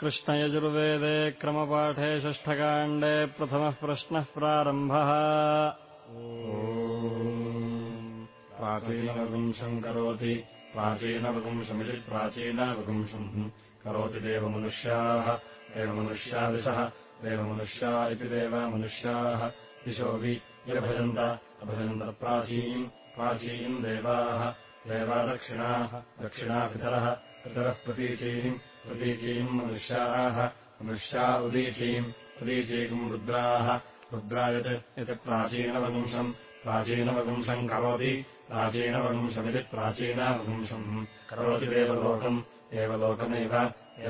कृष्णयजुर्वेदे क्रमपाठे षष्ठकाण्डे प्रथमः प्रश्नः प्रारम्भः। प्राचीनवपुंशम् करोति। प्राचीनवपुंशमिति प्राचीनवपुंशम् करोति देवमनुष्याः। देवमनुष्यादिशः देवमनुष्या इति देवमनुष्याः। दिशोऽपि यभजन्त अभजन्त प्राचीम् प्राचीम् देवाः देवा दक्षिणाः दक्षिणापितरः पितरः प्रतीचीम् प्रतीचीम् मनुष्याः मनुष्या उदीचीम् उदीचीकम् रुद्राः। रुद्रायत् यत् प्राचीनवपुंशम् प्राचीनवपुंशम् करोति प्राचीनवपुंशमिति प्राचीनवपुंशम् करोति देवलोकम् एवलोकमेव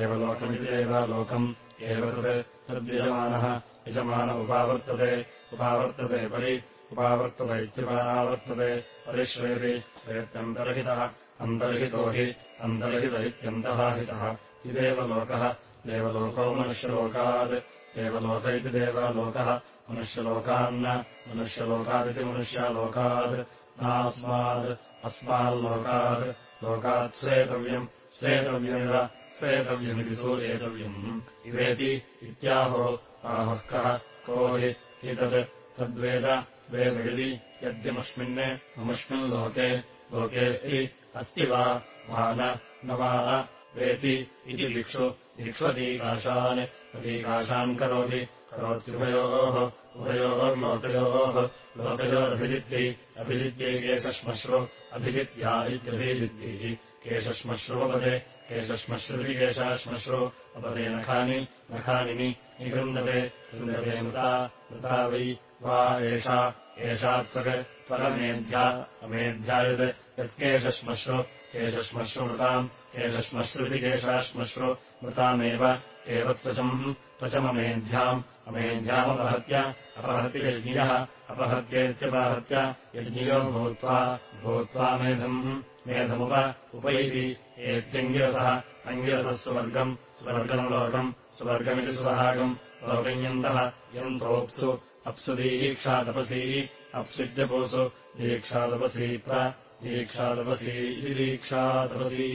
एवलोकमिति देवलोकम् एव तत् तद्यजमानः यजमान उपावर्तते उपावर्तते परि उपावर्तत इत्युपावर्तते। परिश्रेति श्रेत्यन्तर्हितः अन्तर्हितो हि अन्तर्हित इत्यन्तःहितः इदेव लोकः देवलोको मनुष्यलोकात्। देवलोक इति देवलोकः मनुष्यलोकान्न मनुष्यलोकादिति मनुष्यालोकात्। नास्मात् अस्माल्लोकात्। लोकात् स्वेतव्यम् स्वेतव्यमिव स्वेतव्यमिति सूर्येतव्यम् इवेति इत्याहो आहुः कः को हि एतत् तद्वेद वेद यदि यद्यमस्मिन् अमुष्मिन्लोके लोकेऽस्ति अस्ति वा? न? वा? वेति इति दिक्षु दिक्ष्वतीकाशान् प्रतीकाशान् करोति करोत्युभयोः उभयोर्लोकयोः लोकयोरभिजित्यै अभिजित्यै केशश्मश्रु अभिजित्या इत्यभिजित्यै केशश्मश्रुपदे केशश्मश्रुति केशाश्मश्रु अपदे नखानि नखानिनि निगृन्दते गृन्दते मृता मृता वै वा एषा एषा त्वक् त्वरमेध्या अमेध्यायत् यत्केशश्मश्रु केशश्मश्रुमृताम् केशश्मश्रुति केशाश्मश्रु मृतामेव एव त्वचम् त्वचममेध्याम् अमेध्यामपहत्य अपहत्य यज्ञियः अपहत्येत्यपहत्य यज्ञियो भूत्वा भूत्वा मेधम् मेधमुप उपैति एत्यङ्गिरसः अङ्गिरसः सुवर्गम् सुवर्गम् लोकम् सुवर्गमिति सुवहागम् लोकयन्तः यन्तोऽप्सु अप्सु दीक्षातपसी अप्सिद्यपोसु दीक्षातपसी प्र दीक्षातपसी इति दीक्षातपसी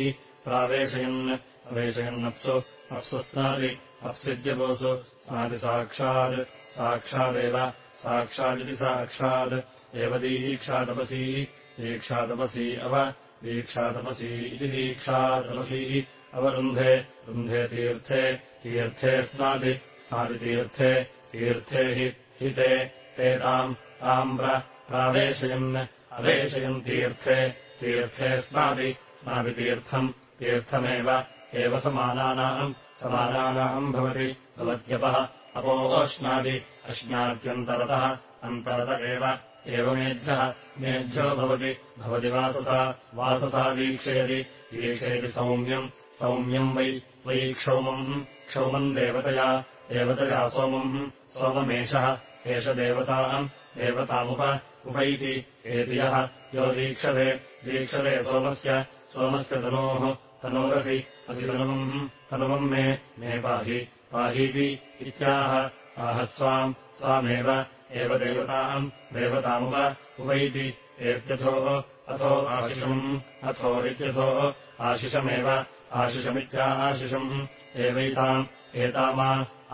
प्रावेशयन् अवेशयन्नप्सु अप्सु स्नादि अप्सिद्यपोसु स्नादिसाक्षात् साक्षादेव साक्षादिति साक्षात् एव दीक्षातपसी दीक्षातपसी अव दीक्षातपसी इति दीक्षातपसी अवरुन्धे रुन्धे तीर्थे तीर्थे स्नादि स्नादितीर्थे तीर्थे हि हि ते ताम् ताम् प्रावेशयन् अवेशयन् तीर्थे तीर्थे स्नादि स्नादितीर्थम् तीर्थमेव एव समानानाम् समानानाम् भवति भवत्यपः अपोष्णादि अश्नात्यन्तरतः अन्तरत एव एवमेध्यः मेभ्यो भवति भवति वाससा वाससा वीक्षयति वीक्षयति सौम्यम् सौम्यम् वै वै क्षौमम् क्षौमम् देवतया देवतया सोमम् सोममेषः एष देवताम् देवतामुप उपैति एति यः यो दीक्षते दीक्षते सोमस्य सोमस्य तनोः तनोरसि असि तनुवम् मे मे पाहि पाहीति इत्याह आह स्वाम् स्वामेव एव देवताम् देवतामुप उपैति एत्यथोः अथो आशिषम् अथोरित्यथोः आशिषमेव आशिषमित्याशिषम् एवैताम् एतामा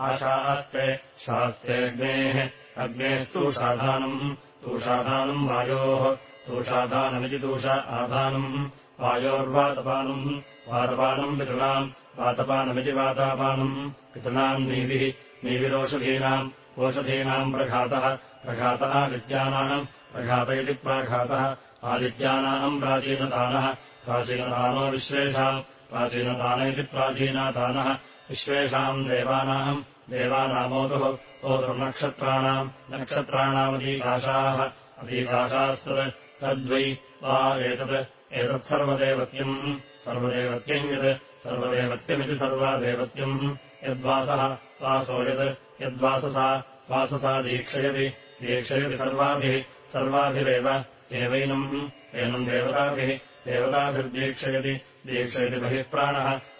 आशास्ते शास्तेऽग्नेः अग्नेः तूषाधानम् वायोः तूषाधानमिति तूष आधानम्। वायोर्वातपानम् वातपानम् पितॄणाम् वातपानमिति वातापानम्। पितॄणाम् नीतिः नीतिरोषधीनाम् ओषधीनाम् प्रघातः प्रघातः आदित्यानाम् प्रघात इति प्राघातः। आदित्यानाम् प्राचीनतानः प्राचीनतानो विश्वेषाम् प्राचीनतान इति प्राचीनातानः विश्वेषाम् देवानाम् देवानामोतुः ओतुर्नक्षत्राणाम् नक्षत्राणामधीकाशाः अधीकाशास्तत् तद्वै वा एतत् एतत्सर्वदेवत्यम् सर्वदेवत्यम् यत् सर्वदेवत्यमिति सर्वादेवत्यम् यद्वासः वासो यत् यद्वाससा वाससा दीक्षयति दीक्षयति सर्वाभिः सर्वाभिरेव एवैनम् एनम् देवताभिः देवताभिर्दीक्षयति दीक्षयति बहिः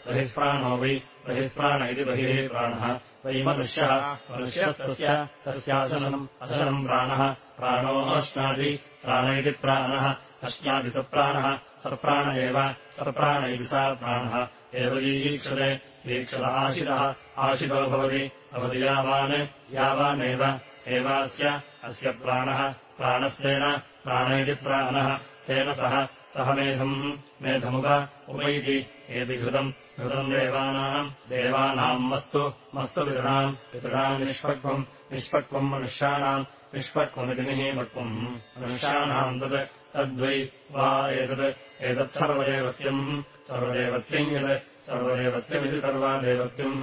प्राणः बहिः प्राणो वै बहिः प्राण इति बहिः प्राणः वै मनुष्यः। मनुष्यस्तस्य तस्यासनम् असनम् प्राणः। प्राणो अश्नादि प्राण इति प्राणः। अश्नादिसप्राणः सप्राण एव। सप्राण इति सा प्राणः। एव ईक्षते। ईक्षत आशिरः आशिरो भवति। भवति यावान्। यावानेव एवास्य। अस्य प्राणः। प्राणस्तेन प्राण इति प्राणः। तेन सह। सह मेधम्। मेधमुप उपैति एति घृतम् घृतम् देवानाम् देवानाम् मस्तु मस्तु पितॄणाम् पितॄणाम् निष्पक्वम् निष्पक्वम् मनुष्याणाम् निष्पक्वमिति निहीमक्वम् मनुष्याणाम् तत् तद्वै वा एतत् एतत्सर्वदेवत्यम् सर्वदेवत्यम् यत् सर्वदेवत्यमिति सर्वादेवत्यम्।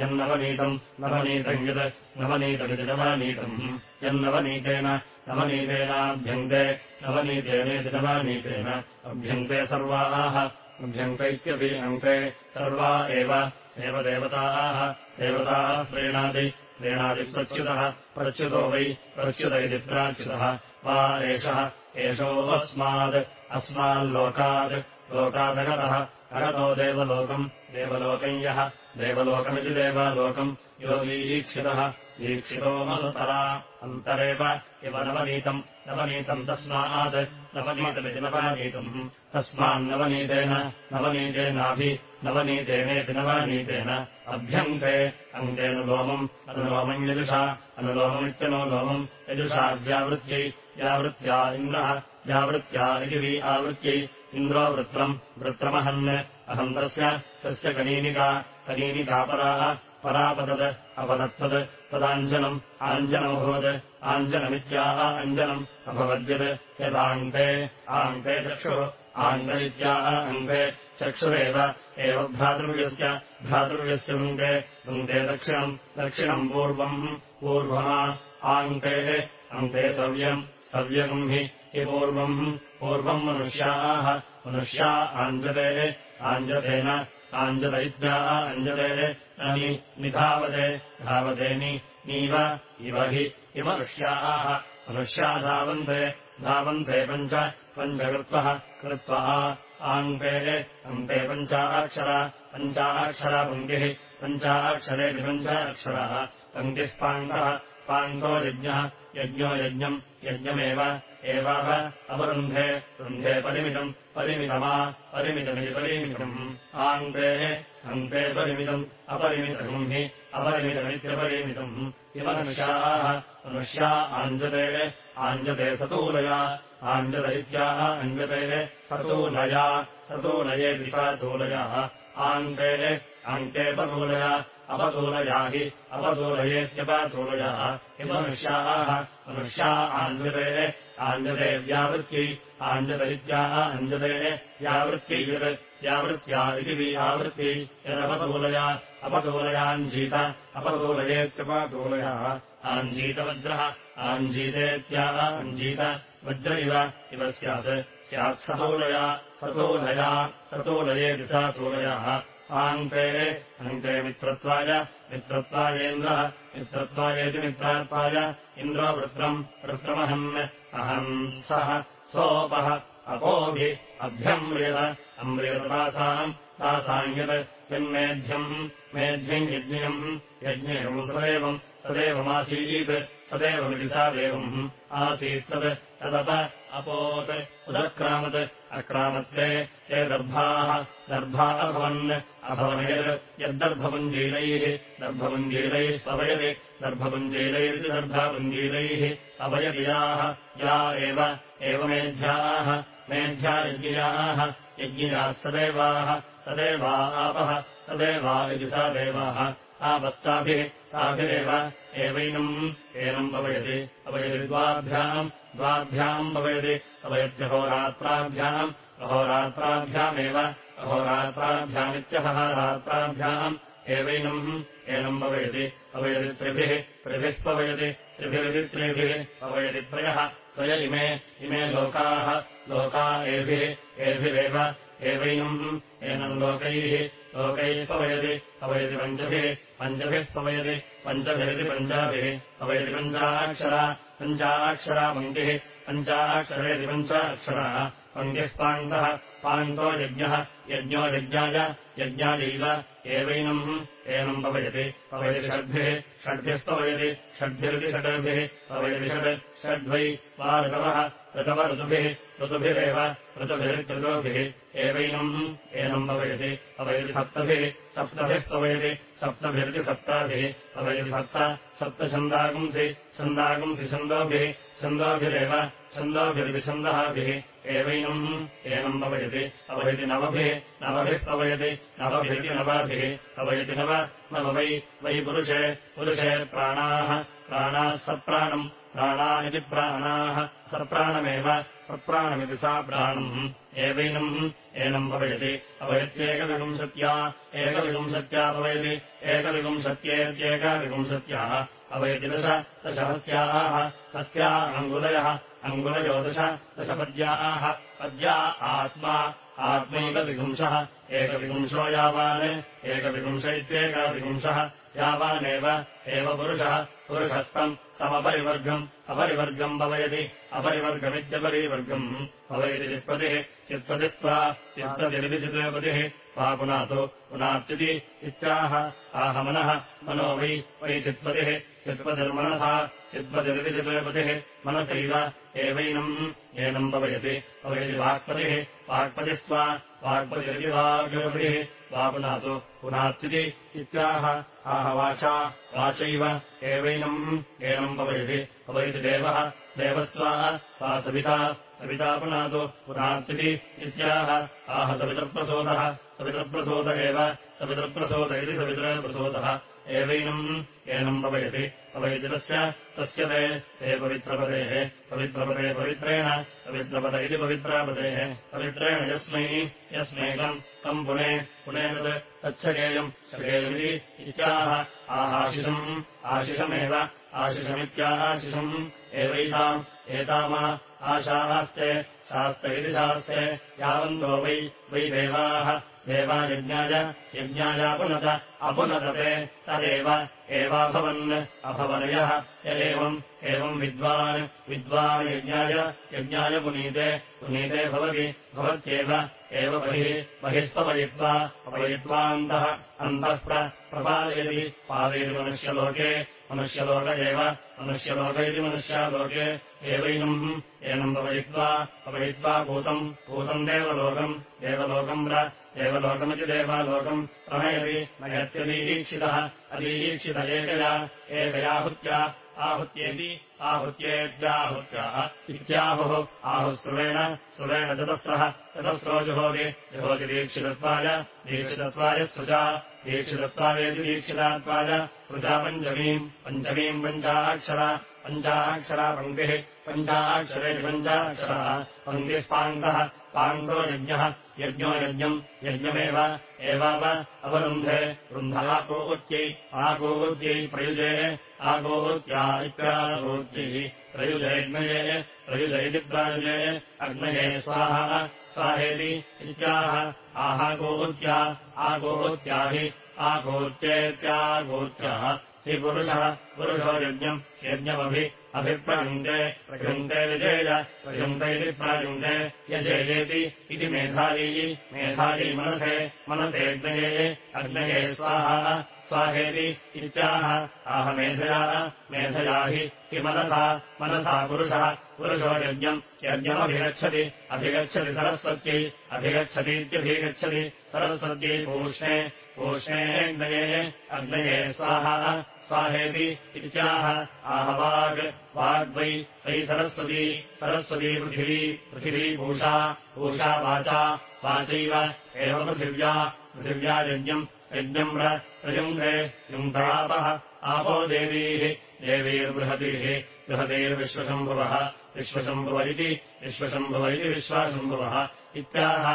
यन्नवनीतम् नवनीतम् यत् नवनीतमिति नवनीतम्। यन्नवनीतेन नवनीतेनाभ्यङ्के नवनीतेनेति नवनीतेन अभ्यङ्के सर्वाः अभ्यङ्कैत्यपि अङ्के सर्वा एव एव देवताः देवताः प्रीणाति प्रीणादिप्रच्युतः प्रच्युतो वै प्रच्युत इति प्राच्युतः। वा एषः एषोऽस्मात् अस्माल्लोकात् लोकादगतः अगतो देवलोकम् देवलोकम् यः देवलोकमिति देवालोकम् योगीक्षितः ईक्षितो मनुतरा। अन्तरेव इव नवनीतम्। नवनीतम् तस्मात्। नवनीतमिति नवनीतम्। तस्मान्नवनीतेन नवनीतेनाभि। नवनीतेनेति नवनीतेन अभ्यङ्के। अङ्केऽनुलोमम् अनुलोमम् यजुषा। अनुलोममित्यनुलोमम् यजुषा व्यावृत्यै। व्यावृत्त्या इन्द्रः। व्यावृत्त्या इति आवृत्यै। इन्द्रो वृत्रम्। वृत्रमहन्। अहम् तस्य। तस्य कनीनिका। कनीनिकापराः परापतत् अपदत्तत् तदाञ्जनम् आञ्जनमभवत् आञ्जनमित्याह अञ्जनम् अभवद्यत् यदाङ्के आङ्के चक्षुः इत्याह अङ्के चक्षुरेव एव भ्रातृव्यस्य भ्रातृव्यस्य वृङ्गे वृङ्गे दक्षिणम् दक्षिणम् पूर्वम् पूर्वमा आङ्केः अङ्के सव्यम् सव्यगम् हि पूर्वम् पूर्वम् मनुष्याः मनुष्या आञ्जतेः आञ्जतेन आञ्जत इत्याह अञ्जतेः नि निधावते धावतेनि नीव इव हि इमनुष्याः। मनुष्या धावन्ते धावन्ते पञ्च पञ्चकृत्वः कृत्वा आङ्केः अन्ते पञ्चाक्षरा पञ्चाक्षरा पङ्क्तिः पञ्चाक्षरः पङ्क्तिः पाङ्गः पाङ्गो यज्ञः यज्ञो यज्ञम् यज्ञमेव एवाव अवरुन्धे वृन्धे परिमितम् परिमितमा परिमितमिति परिमितम्। आङ्केः अन्ते परिमितम् अपरिमितम् हि अपरिमितमित्यपरिमितम् इमनुष्याः मनुष्या आञ्जते आञ्जते सतूलया आञ्जत इत्याह अञ्जतेः सतूलया सतूलये दिशातूलयाः आङ्केः अङ्केऽपतूलया अपतूलया हि अपतूलयेत्यपतूलयाः इमनुष्याः मनुष्या आञ्जतेः आञ्जते इत्याह अञ्जतेः व्यावृत्यै यत् व्यावृत्त्या इति व्यावृत्यै यदपतूलया अपतूलयाञ्जीत अपतूलयेत्यपतूलयाः। आञ्जीतवज्रः आञ्जीतेत्याह अञ्जीत वज्र इव इव स्यात्। स्यात् सतोलया सतोलया सतोलयेति सा तूलयाः आङ्के अङ्के मित्रत्वाय मित्रत्वायेन्द्रः मित्रत्वायेति मित्रात्वाय इन्द्रो वृत्रम् वृत्रमहन् अहम् सः सोपः अपोभिः अभ्यम्रियत अम्रियतदासाम् तासाम् यत् यन्मेध्यम्। मेध्यम् यज्ञम्। यज्ञम् सदैवम्। सदैवमासीत्। तदेवमिति सा देवम्। आसीत्तत् तदप अपोत्। उदक्रामत्। अक्रामत्ते। ते दर्भाः। दर्भा अभवन्। अभवनयत्। यद्दर्भपुञ्जीरैः दर्भपुञ्जीरैः पवयति दर्भपुञ्जीरैरिति दर्भापुञ्जीरैः अवयतियाः या एव। एवमेध्याः मेध्या यज्ञियाः यज्ञियाः सदेवाः सदेवा आपः सदेवा इति सा देवाः। आपस्ताभिः ताभिरेव एवैनम् एनम् भवयति अवयति द्वाभ्याम् द्वाभ्याम् भवयति अवयत्यहोरात्राभ्याम् अहोरात्राभ्यामेव अहोरात्राभ्यामित्यहः रात्राभ्याम् एवैनम् एनम् भवयति। अवयति त्रिभिः त्रिभिः पवयति त्रिभिरिति त्रिभिः पवयति त्रयः त्वय इमे इमे लोकाः लोका एभिः एभिरेव एवैनम्। एनम् लोकैः लोकैः पवयति पवयति पञ्चभिः पञ्चभिः पवयति पञ्चभिरिति पञ्चाभिः पवयति पञ्चाक्षरा पञ्चाक्षरा पङ्क्तिः पञ्चाक्षरेति पञ्चाक्षरः। पङ्क्तिः पाण्डः पाण्डो यज्ञः यज्ञो यज्ञाय यज्ञायैव एवैनम् एनम् पवयति पवयति षड्भिः षड्भिः पवयति षड्भिरिति षड्भिः पवयति षड् षड्वै वा ऋतवः ऋतव ऋतुभिः ऋतुभिरेव ऋतुभिरित्यृतोभिः। एवैनम् एनम् पवयति पवयति सप्तभिः सप्तभिः पवयति सप्तभिरिति सप्ताभिः पवयति सप्त सप्तछन्दागुंसि छन्दागुंसि छन्दोभिः छन्दोभिरेव छन्दोभिरिति छन्दःभिः एवैनम् एनम् पवयति पवयति नवभिः नवभिः पवयति नवभिरिति नवाभिः पवयति नव नव वै वै पुरुषे पुरुषे प्राणाः प्राणाः सप्राणम् प्राणा इति प्राणाः सप्राणमेव सप्राणमिति सा प्राणम्। एवैनम् एनम् भवयति अवयत्येकविंशत्या एकविंशत्या भवयति एकविंशत्येत्येकविंशत्याः अवयति दश दशहस्याः तस्या अङ्गुलयः अङ्गुलयो दश दशपद्याः पद्या आत्मा आत्मैकविपुंशः एकविपुंशो यावान् एकविपुंश इत्येकविपुंशः यावानेव एव पुरुषः पुरुषस्तम् तमपरिवर्गम् अपरिवर्गम् भवयति अपरिवर्गमित्यपरिवर्गम् भवयति चित्पतिः चित्पतिस्त्वा चित्पतिरिति चित्रपतिः वा पुनातु पुनात्युति इत्याह आह मनः मनो वै वै चित्पतिः चित्पतिर्मनसा चित्पतिरिति चित्रपतिः मनसैव एवैनम्। एनम् भवयति भवयति वाक्पतिः वाक्पतिस्त्वा वाक्पतिरिति वाग्पतिः वा पुनातु पुनात्युति इत्याह आह वाचा वाचैव एवैनम्। एनम् भवयति भवयति देवः देवस्त्वा सविता सविता पुनातु पुनात्युति इत्याह। आह सवितप्रसोदः सवितप्रसोद एव सवितप्रसोद इति सवितप्रसोदः एवैनम् एनम् भवयति भवयति तस्य तस्य ते ते पवित्रपदेः पवित्रपदे पवित्रेण पवित्रपद इति पवित्रापदेः पवित्रेण यस्मै यस्मैकम् तम् पुने पुने तत् तच्छगेयम् शगेयमिति इत्याह आहाशिषम् आशिषमेव आशिषमित्याशिषम् एवैताम् एतामा आशास्ते शास्त इति शास्ते यावन्तो वै वै देवाः देवा यज्ञाय यज्ञायापुनत अपुनतते तदेव एवाभवन् अभवनयः य एवम् विद्वान् विद्वान् यज्ञाय यज्ञाय पुनीते पुनीते भवति भवत्येव एव बहिः बहिःस्पवयित्वा अपयित्वान्तः अन्तः प्रपादयति पादयति मनुष्यलोके मनुष्यलोक एव मनुष्यलोक इति मनुष्यालोके एवैनम् एनम् पवयित्वा अपयित्वा भूतम् भूतम् देवलोकम् देवलोकम् प्र देवलोकमिति देवालोकम् प्रणयति नयत्यदीक्षितः अदीक्षित एकया एकयाहुत्या आहृत्येति आहृत्येत्याहुत्याः इत्याहुः। आहुःस्रुवेण सुरेण चतस्रः चतस्रो जुहोति। जुहोति दीक्षितत्वाय दीक्षितत्वाय सृजा दीक्षितत्वायेति दीक्षितात्वाय सृजा पञ्चमीम्। पञ्चमीम् पञ्चाक्षरा पञ्चाक्षरा पङ्क्तिः पञ्चाक्षरेति पञ्चाक्षरः। पङ्क्तिः पाङ्गः पाङ्गो यज्ञः यज्ञो यज्ञम् यज्ञमेव एवाव अवरुन्धे रुन्धः कोत्यै आकोत्यै प्रयुजे आकोत्या इत्याकोत्यै प्रयुजयज्ञये प्रयुजयति प्रायुजे अग्नये इत्याह आहाकोत्या आकोत्या हि आकोत्येत्याकोत्याः हि पुरुषः पुरुषो यज्ञम् यज्ञमभि अभिप्रयुङ्क्ते प्रयुङ्क्ते विजेय प्रायुङ्क्ते यजेयेति इति मेधायी मेधायी मनसे मनसेऽग्नये अग्नये स्वाहा स्वाहेति इत्याह। आह मेधया मेधया हि मनसा मनसा पुरुषः पुरुषो यज्ञम् यज्ञमभिगच्छति अभिगच्छति सरस्वत्यै अभिगच्छतीत्यभिगच्छति सरस्वत्यै पूष्णे पूष्णेऽग्नये अग्नये स्वाहा स्वाहेति इत्याह आह वाग् वाग्वै वै सरस्वती सरस्वती पृथिवी पृथिवी पूषा पूषा वाचा वाचैव एव पृथिव्या पृथिव्या यज्ञम् यज्ञम् प्रयुङ्गे युङ्गापः आपो देवीः देवीर्बृहतीः बृहतीर्विश्वशम्भुवः विश्वशम्भुव इति विश्वशम्भुव इति विश्वाशम्भुवः इत्याह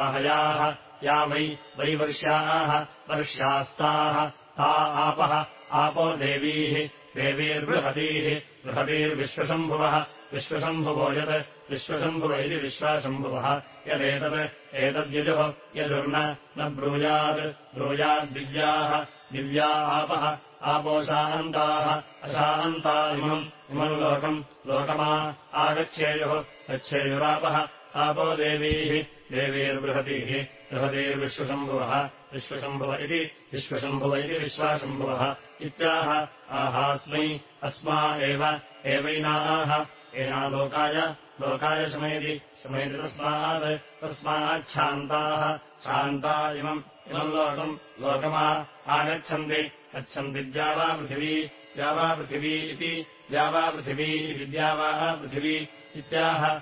आहयाः या वै वै वर्ष्याः वर्ष्यास्ताः ता आपः आपो देवीः देवीर्बृहतीः बृहतीर्विश्वशम्भुवः। विश्वशम्भुवो यत् विश्वशम्भुव इति विश्वाशम्भुवः। यदेतत् एतद्यजुः यजुर्न न ब्रूयात्। ब्रूयाद्दिव्याः दिव्या आपः आपोशान्ताः अशान्ता इमम् इमम् लोकम् लोकमा आगच्छेयुः गच्छेयुरापः। आपो देवीः देवीर्बृहतीः बृहतीर्विश्वशम्भुवः विश्वशम्भुव इति विश्वशम्भुव इति विश्वाशम्भुवः इत्याह आहास्मै अस्मा एव एवैनाः। एना लोकाय लोकाय शमयति शमयति तस्मात् तस्माच्छान्ताः शान्ता। इमम् इमम् लोकम् लोकमा आगच्छन्ति। गच्छन्ति द्यावापृथिवी द्यावापृथिवी इति द्यावापृथिवी विद्यावा पृथिवी इत्याह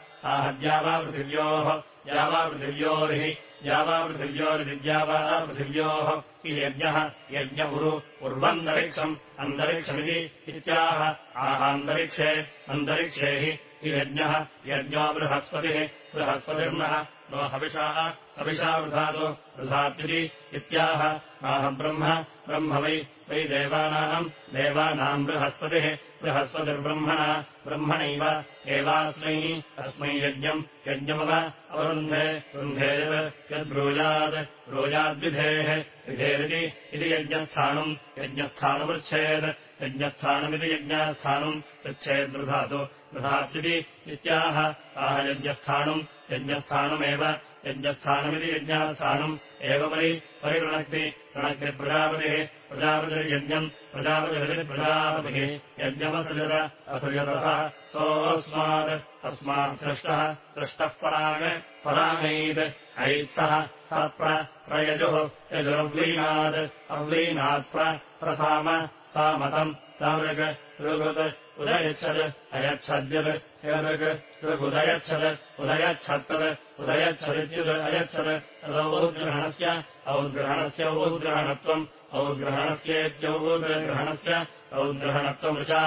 आह द्यावापृथिव्योः द्यावापृथिव्योर्हि द्यावापृथिव्योर्विद्यावा पृथिव्योः यज्ञः यज्ञ उरु उर्वन्तरिक्षम् अन्तरिक्षमिति इत्याह आहान्तरिक्षे अन्तरिक्षे हि यज्ञः यज्ञो बृहस्पतिः बृहस्पतिर्नः। नो हविषाः हविषा वृधातु वृधात्विति इत्याह। आह ब्रह्म ब्रह्म वै वै देवानाम् देवानाम् बृहस्पतिः बृहस्पतिर्ब्रह्मणा ब्रह्मणैव। एवास्मै अस्मै यज्ञम् यज्ञमव अवरुन्धे रुन्धे यद्ब्रूयात् ब्रूयाद्विधेः विधेरिति इति यज्ञस्थानम् यज्ञस्थानमृच्छेत् यज्ञस्थानमिति यज्ञस्थानम् पृच्छेद्वृधातु वृधात्विति इत्याह आह यज्ञस्थानम् यज्ञस्थानमेव। यज्ञस्थानमिति यज्ञस्थानम्। एव परि परिवृणक्ति ऋणक्ति प्रजापतिः। प्रजापतिर्यज्ञम्। प्रजापतिरिति प्रजापतिः। यज्ञमसृजत। असृजतः सोऽस्मात्। अस्मात् सृष्टः। सृष्टः पराङ् पराङ्गैत् ऐत्सः स। प्रयजुः। यजुरव्लीनात् अव्लीनात् प्रसाम सामतम् सामृग् ऋगुत् उदयच्छत् अयच्छद्यत् ऋग् ऋगुदयच्छत् उदयच्छत्तत् उदयच्छदित्युद अयच्छत् तदौद्ग्रहणस्य औद्ग्रहणस्य औद्ग्रहणत्वम् औद्ग्रहणस्येत्यौद्ग्रहणस्य औद्ग्रहणत्वमृचा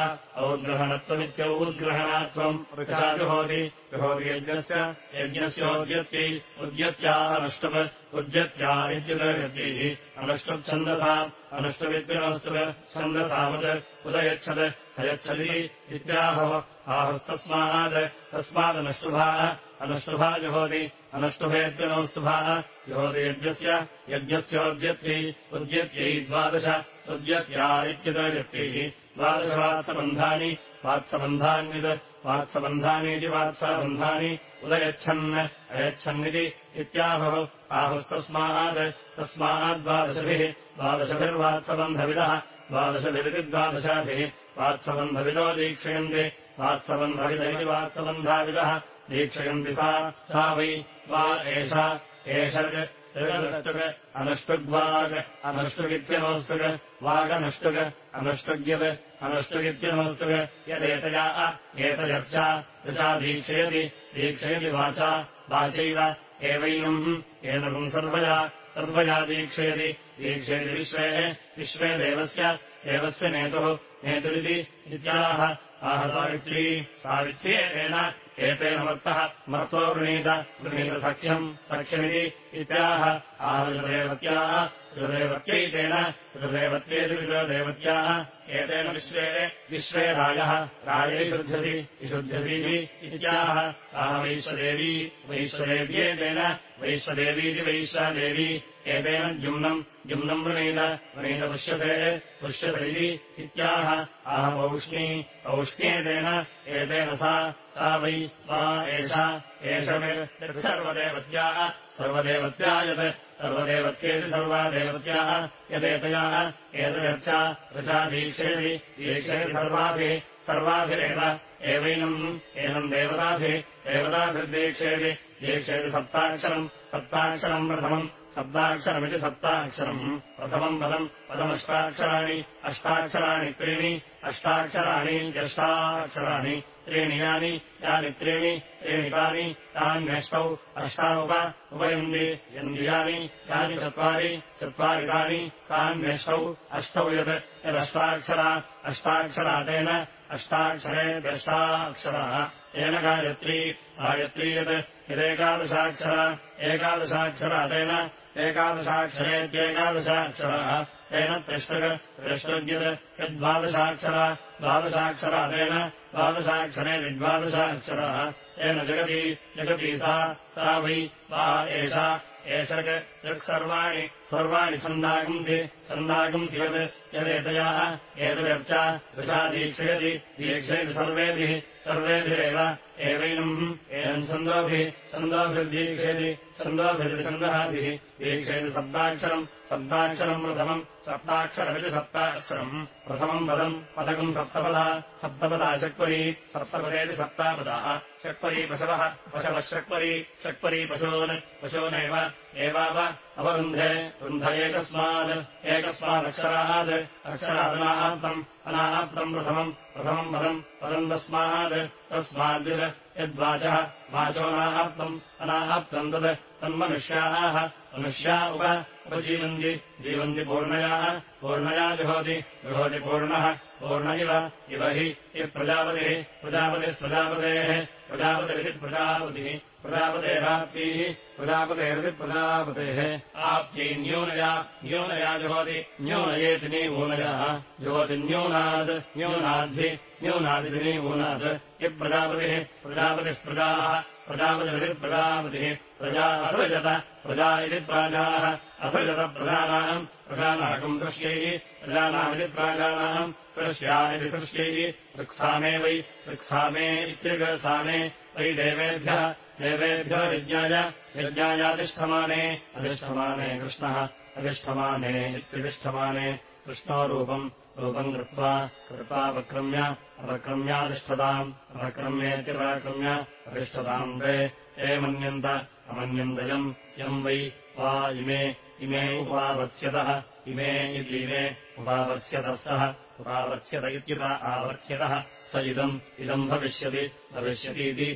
औद्ग्रहणत्वमित्यौद्ग्रहणात्वम् ऋचा जुहोति जुहोति यज्ञस्य यज्ञस्योद्यत्यै उद्यत्या अनुष्टुप् उद्यत्या इत्युदयत्यैः अनुष्टुप्छन्दसा अनुष्टुविद्यनस्तुव छन्दसावत् उदयच्छत् अयच्छदि इत्याहव आहुस्तस्मात् तस्मादनुष्टुभाः अनुष्टुभा जुहोति अनुष्टुभेद्यनौस्तुभाः जुहोति यज्ञस्य यज्ञस्योद्यत्यै उद्यत्यै द्वादश उद्यत्या इत्युदयत्यैः। द्वादशवात्सबन्धानि वात्सबन्धान्वित् वात्सबन्धानीति वात्सबन्धानि उदयच्छन् अयच्छन्निति इत्याहुः आहुस्तस्मात् तस्माद्वादशभिः द्वादशभिर्वात्सबन्धविदः द्वादशभिरिति द्वादशाभिः। वात्सबन्धविदो दीक्षयन्ति वात्सबन्धविदैति वात्सबन्धाविदः दीक्षयन्ति सा सा वै वा एषा एष ऋगदष्टुग अनुष्टुग्वाग् अनुष्टुगित्यनोऽस्तुग वागनुष्टुग अनुष्टुग्यत् अनुष्टुगित्यनोऽस्तुग यदेतया एतयर्चा ऋचा दीक्षयति दीक्षयति वाचा वाचैव एवैनम् एनम् सर्वया सर्वया दीक्षयति दीक्षयति विश्वेः विश्वे देवस्य देवस्य नेतुः नेतुरिति इत्याह आह सावित्री सावित्र्येन एतेन मत्तः मर्तो वृणीत वृणीतसख्यम् सख्यमिति इत्याह। आहृदेवत्याः ऋदेवत्यैतेन ऋदेवत्येति ऋदेवत्याः एतेन विश्वे विश्वे राजः राजैशुध्यति विशुध्यतीति इत्याह। आह वैश्वदेवी वैश्वदेव्येतेन वैश्वदेवीति वैश्वादेवी एतेन जुम्नम् जुम्नम् वृणीत वृणीत पुष्यते पुष्यतैति इत्याह। आह औष्णी औष्ण्येतेन एतेन सा सा वै वा एषा एष सर्वदेवत्याः सर्वदेवत्या यत् सर्वदेवत्येति सर्वा देवत्याः यदेतया एतदर्चा रचा दीक्षेति दीक्षेति सर्वाभिः सर्वाभिरेव एवैनम् एनम् देवताभिः देवताभिर्दीक्षेति दीक्षेति सप्ताक्षरम् सप्ताक्षरम् प्रथमम् सप्ताक्षरमिति सप्ताक्षरम्। प्रथमम् पदम् पदमष्टाक्षराणि अष्टाक्षराणि त्रीणि अष्टाक्षराणि षष्टाक्षराणि त्रीणि यानि यानि त्रीणि त्रीणि तानि तान्यष्टौ अष्टावुप उपयन्ति। यन्दियानि यानि चत्वारि चत्वारि तानि तान्यष्टौ अष्टौ यत् यदष्टाक्षरा अष्टाक्षरा तेन अष्टाक्षरे दष्टाक्षरः तेन गायत्री गायत्री यत् यदेकादशाक्षरा एकादशाक्षरा तेन एकादशाक्षरेत्येकादशाक्षरः तेन तिष्ठग तिष्ठद्यत् यद्वादशाक्षरा द्वादशाक्षरा तेन द्वादशाक्षरे विद्वादशाक्षरः। तेन जगति जगति सा सा वै वा एषा एषक् यक् सर्वाणि छन्दागंसि छन्दागंसि यत् यदेतयाः एतदर्चा दृशा दीक्षयति दीक्षयति सर्वेभिः सर्वेभिरेव एवैनम् एवम् छन्दोभिः छन्दोभिर्दीक्षयति छन्दोभिर्छन्दःभिः दीक्षयति सप्ताक्षरम् सप्ताक्षरम् प्रथमम् सप्ताक्षरमिति सप्ताक्षरम् प्रथमम् पदम् पदकम् सप्तपदा सप्तपदा चक्वरी सप्तपदेति सप्तापदाः। षट्परी पशवः पशवः षट्परी षट्परी पशून् पशूनेव एवाव अवरुन्धे रुन्ध एकस्मात् एकस्मादक्षरात् अक्षरादनात्तम् अनात्तम् प्रथमम् प्रथमम् पदम् पदम् तस्मात् तस्माद् यद्वाचः वाचोनात्तम् अनात्तम् तत् तन्मनुष्याः। मनुष्या उप उपजीवन्ति जीवन्ति पूर्णया। पूर्णया जुहोति जुहोति पूर्णः। पूर्ण इव इव हि यः प्रजापतिः प्रजापतिस्प्रजापतेः प्रजापतिरिति प्रजापतिः प्रजापतेराप्तीः प्रजापतेः आप्त्यै न्यूनया न्यूनया जुहोति न्यूनयेति नीवूनयः जुहोति न्यूनाद् न्यूनाद्धि न्यूनादिति नीवूनात् यः प्रजापतिः प्रजापतिस्प्रजाः प्रजापतिरिति प्रजापतिः प्रजा असृजत प्रजा इति प्राजाः असृजतप्रजानाम् प्रजानाकम् दृश्यैः प्रजानामिति प्राजानाम् सृष्या इति सृष्ट्यैः वृक्सामे वै वृक्सामे इत्यगसामे वै देवेभ्यः देवेभ्यो यज्ञाय यज्ञायातिष्ठमाने अधिष्ठमाने कृष्णः अधिष्ठमाने इत्यतिष्ठमाने कृष्णोरूपम् रूपम् कृत्वा कृत्वापक्रम्य अपक्रम्यातिष्ठताम् अपक्रम्येत्यपराक्रम्य अधिष्ठताम् ते ते मन्यन्त अमन्यन्तयम् यम् वै वा इमे इमे उपावर्त्स्यतः इमे इति इमे उपावर्त्स्यतस्तः उपावर्त्स्यत इत्युप आवर्त्स्यतः स इदम् इदम् भविष्यति भविष्यतीति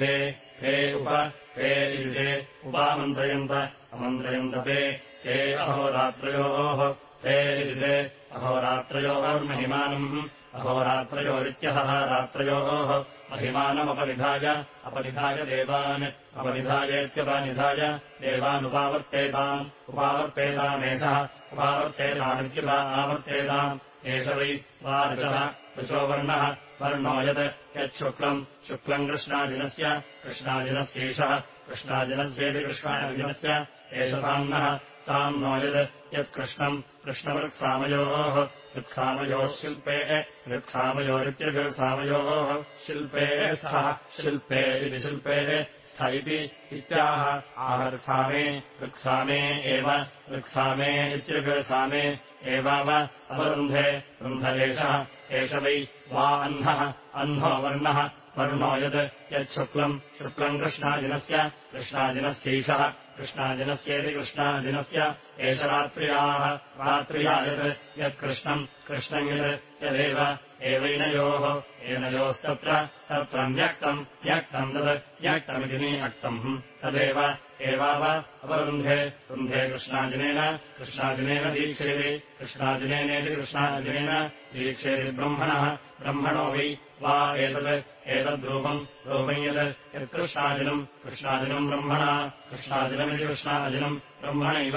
ते हे उप हे ते उपामन्त्रयन्त अमन्त्रयन्त ते हे अहोरात्रयोः ते इति ते अहोरात्रयोर्महिमानम् अहोरात्रयोरित्यहः रात्रयोः। महिमानमपनिधाय अपनिधाय देवान्। अपनिधायेत्यपनिधाय देवानुपावर्तेताम् उपावर्तेतामेषः उपावर्तेतामित्युपा आवर्तेताम् एष वै वा ऋचः ऋचो वर्णः। वर्णो यत् यच्छुक्लम् शुक्लम् कृष्णाजिनस्य कृष्णाजिनस्यैषः। कृष्णाजिनस्येति कृष्णाजिनस्य। एष साम्नः साम्नो यत् यत्कृष्णम् कृष्णवृक्सामयोः वृत्सामयोः शिल्पे वृत्सामयोरित्यगृत्सामयोः शिल्पे स्तः शिल्पे इति शिल्पे स्थ इति इत्याह आहृत्सामे वृक्सामे एव वृक्सामे इत्यगृसामे एवाव अवरुन्धे रुन्ध एषः एष वै वा अह्नः अह्नो वर्णः वर्णो यत् यच्छुक्लम् शुक्लम् कृष्णाजिनस्य कृष्णाजिनस्यैषः कृष्णाजिनस्येति कृष्णाजिनस्य एष रात्र्याः रात्र्या यत् यत्कृष्णम् कृष्णम् यत् यदेव एवैनयोः एनयोस्तत्र तत्र न्यक्तम् न्यक्तम् तत् न्यक्तमिति नियक्तम् तदेव एवाव अपरुन्धे रुन्धे कृष्णाजिनेन कृष्णाजिनेन दीक्षेति कृष्णाजिनेनेति कृष्णाजिनेन दीक्षेति ब्रह्मणः ब्रह्मणो वै वा एतत् एतद्रूपम् रूपम् यत् यत्कृष्णाजिनम् कृष्णाजिनम् ब्रह्मणा कृष्णाजिनमिति कृष्णाजिनम् ब्रह्मणैव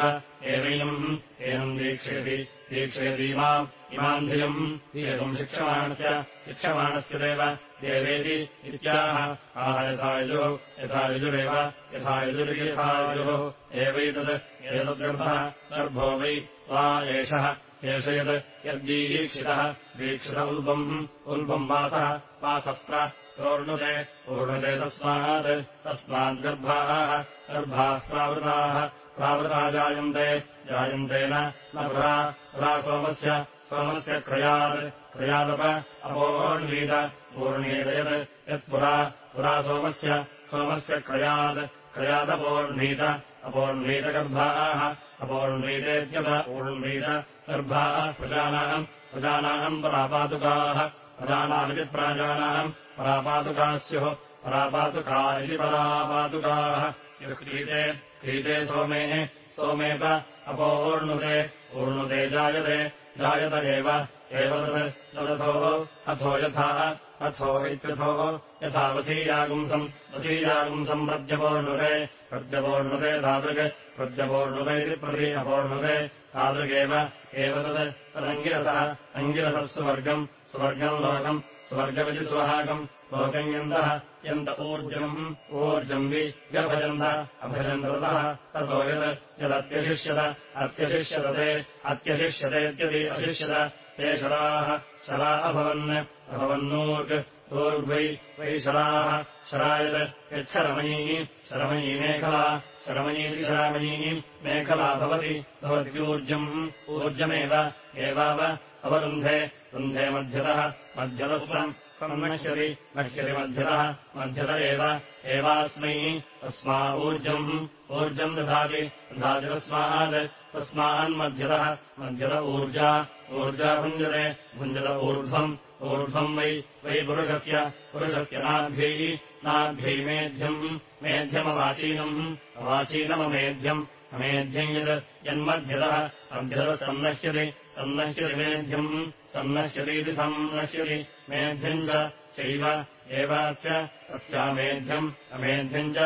एवैनम् एनम् दीक्षयति दीक्षयतीमाम् इमाम् धियम् धियम् शिक्षमाणस्य शिक्षमाणस्य देव देवेति इत्याह आह यथा यजुः यथा यजुरेव यथा यजुरिति यथा एवैतत् एतद्गर्भः गर्भो वै वा एषः एष यत् यद्दीक्षितः दीक्षित उल्बम् उल्बम् वासः वासप्र प्रोर्णुते ऊर्णुते तस्मात् तस्माद्गर्भाः गर्भाः प्रावृताः जायन्ते जायन्तेन न पुरा पुरा सोमस्य क्रयात् क्रयादप अपोर्णीत पूर्णीत यत् यत्पुरा पुरा सोमस्य क्रयात् क्रयादपोर्णीत अपोर्णीतगर्भाः अपोर्णीतेत्यप ऊर्णीत गर्भाः प्रजानाम् प्रजानाम् परापातुकाः प्रजानामिति प्राजानाम् परापातुकाः स्युः परापातुका इति परापातुकाः क्रीते क्रीते सोमे सोमेप अपोर्णुते ऊर्णुते जायते जायत एव तत् तदथोः अथो यथा अथो इत्यथो यथा वधीयागुंसम् वधीयागुंसम् प्रद्यपोर्णुरे प्रद्यपोर्णुरे तादृक् प्रद्यपोर्णुरे इति प्रतीयपोर्णुरे तादृगेव एव तत् तदङ्गिरसः अङ्गिरसः सुवर्गम् सुवर्गम् लोकम् स्वर्गमिति सुहागम्। लोकम् यन्तः यन्त ऊर्जम् ऊर्जम् वि व्यभजन्त अभजन्ततः। ततो यत् यदत्यशिष्यत अत्यशिष्यत ते अत्यशिष्यतेत्यति अशिष्यत। ते शराः शरा अभवन् अभवन्नूर्ग् ऊर्ग्वै वै शराः। शरायत् यच्छरमयी शरमयी मेखला शरमयीति शरामयी मेखला भवति भवत्यूर्जम्। ऊर्जमेव एवाव अवरुन्धे रुन्धे मध्यतः मध्यतस्वम् नश्यति नश्यति मध्यतः मध्यत एव एवास्मै तस्मा ऊर्जम्। ऊर्जम् दधाति दधाति तस्मात् तस्मान्मध्यतः मध्यत ऊर्जा ऊर्जा भुञ्जते भुञ्जत ऊर्ध्वम् ऊर्ध्वम् वै वै पुरुषस्य पुरुषस्य नाभ्यैः नाभ्यै मेध्यम् मेध्यमवाचीनम् अवाचीनममेध्यम् अमेध्यम् यत् यन्मध्यतः मध्यतः सन्नश्यति सन्नश्यति मेध्यम् सन्नश्यतीति सन्नश्यति मेध्यम् चैव एवास्य तस्यामेध्यम् अमेध्यम् च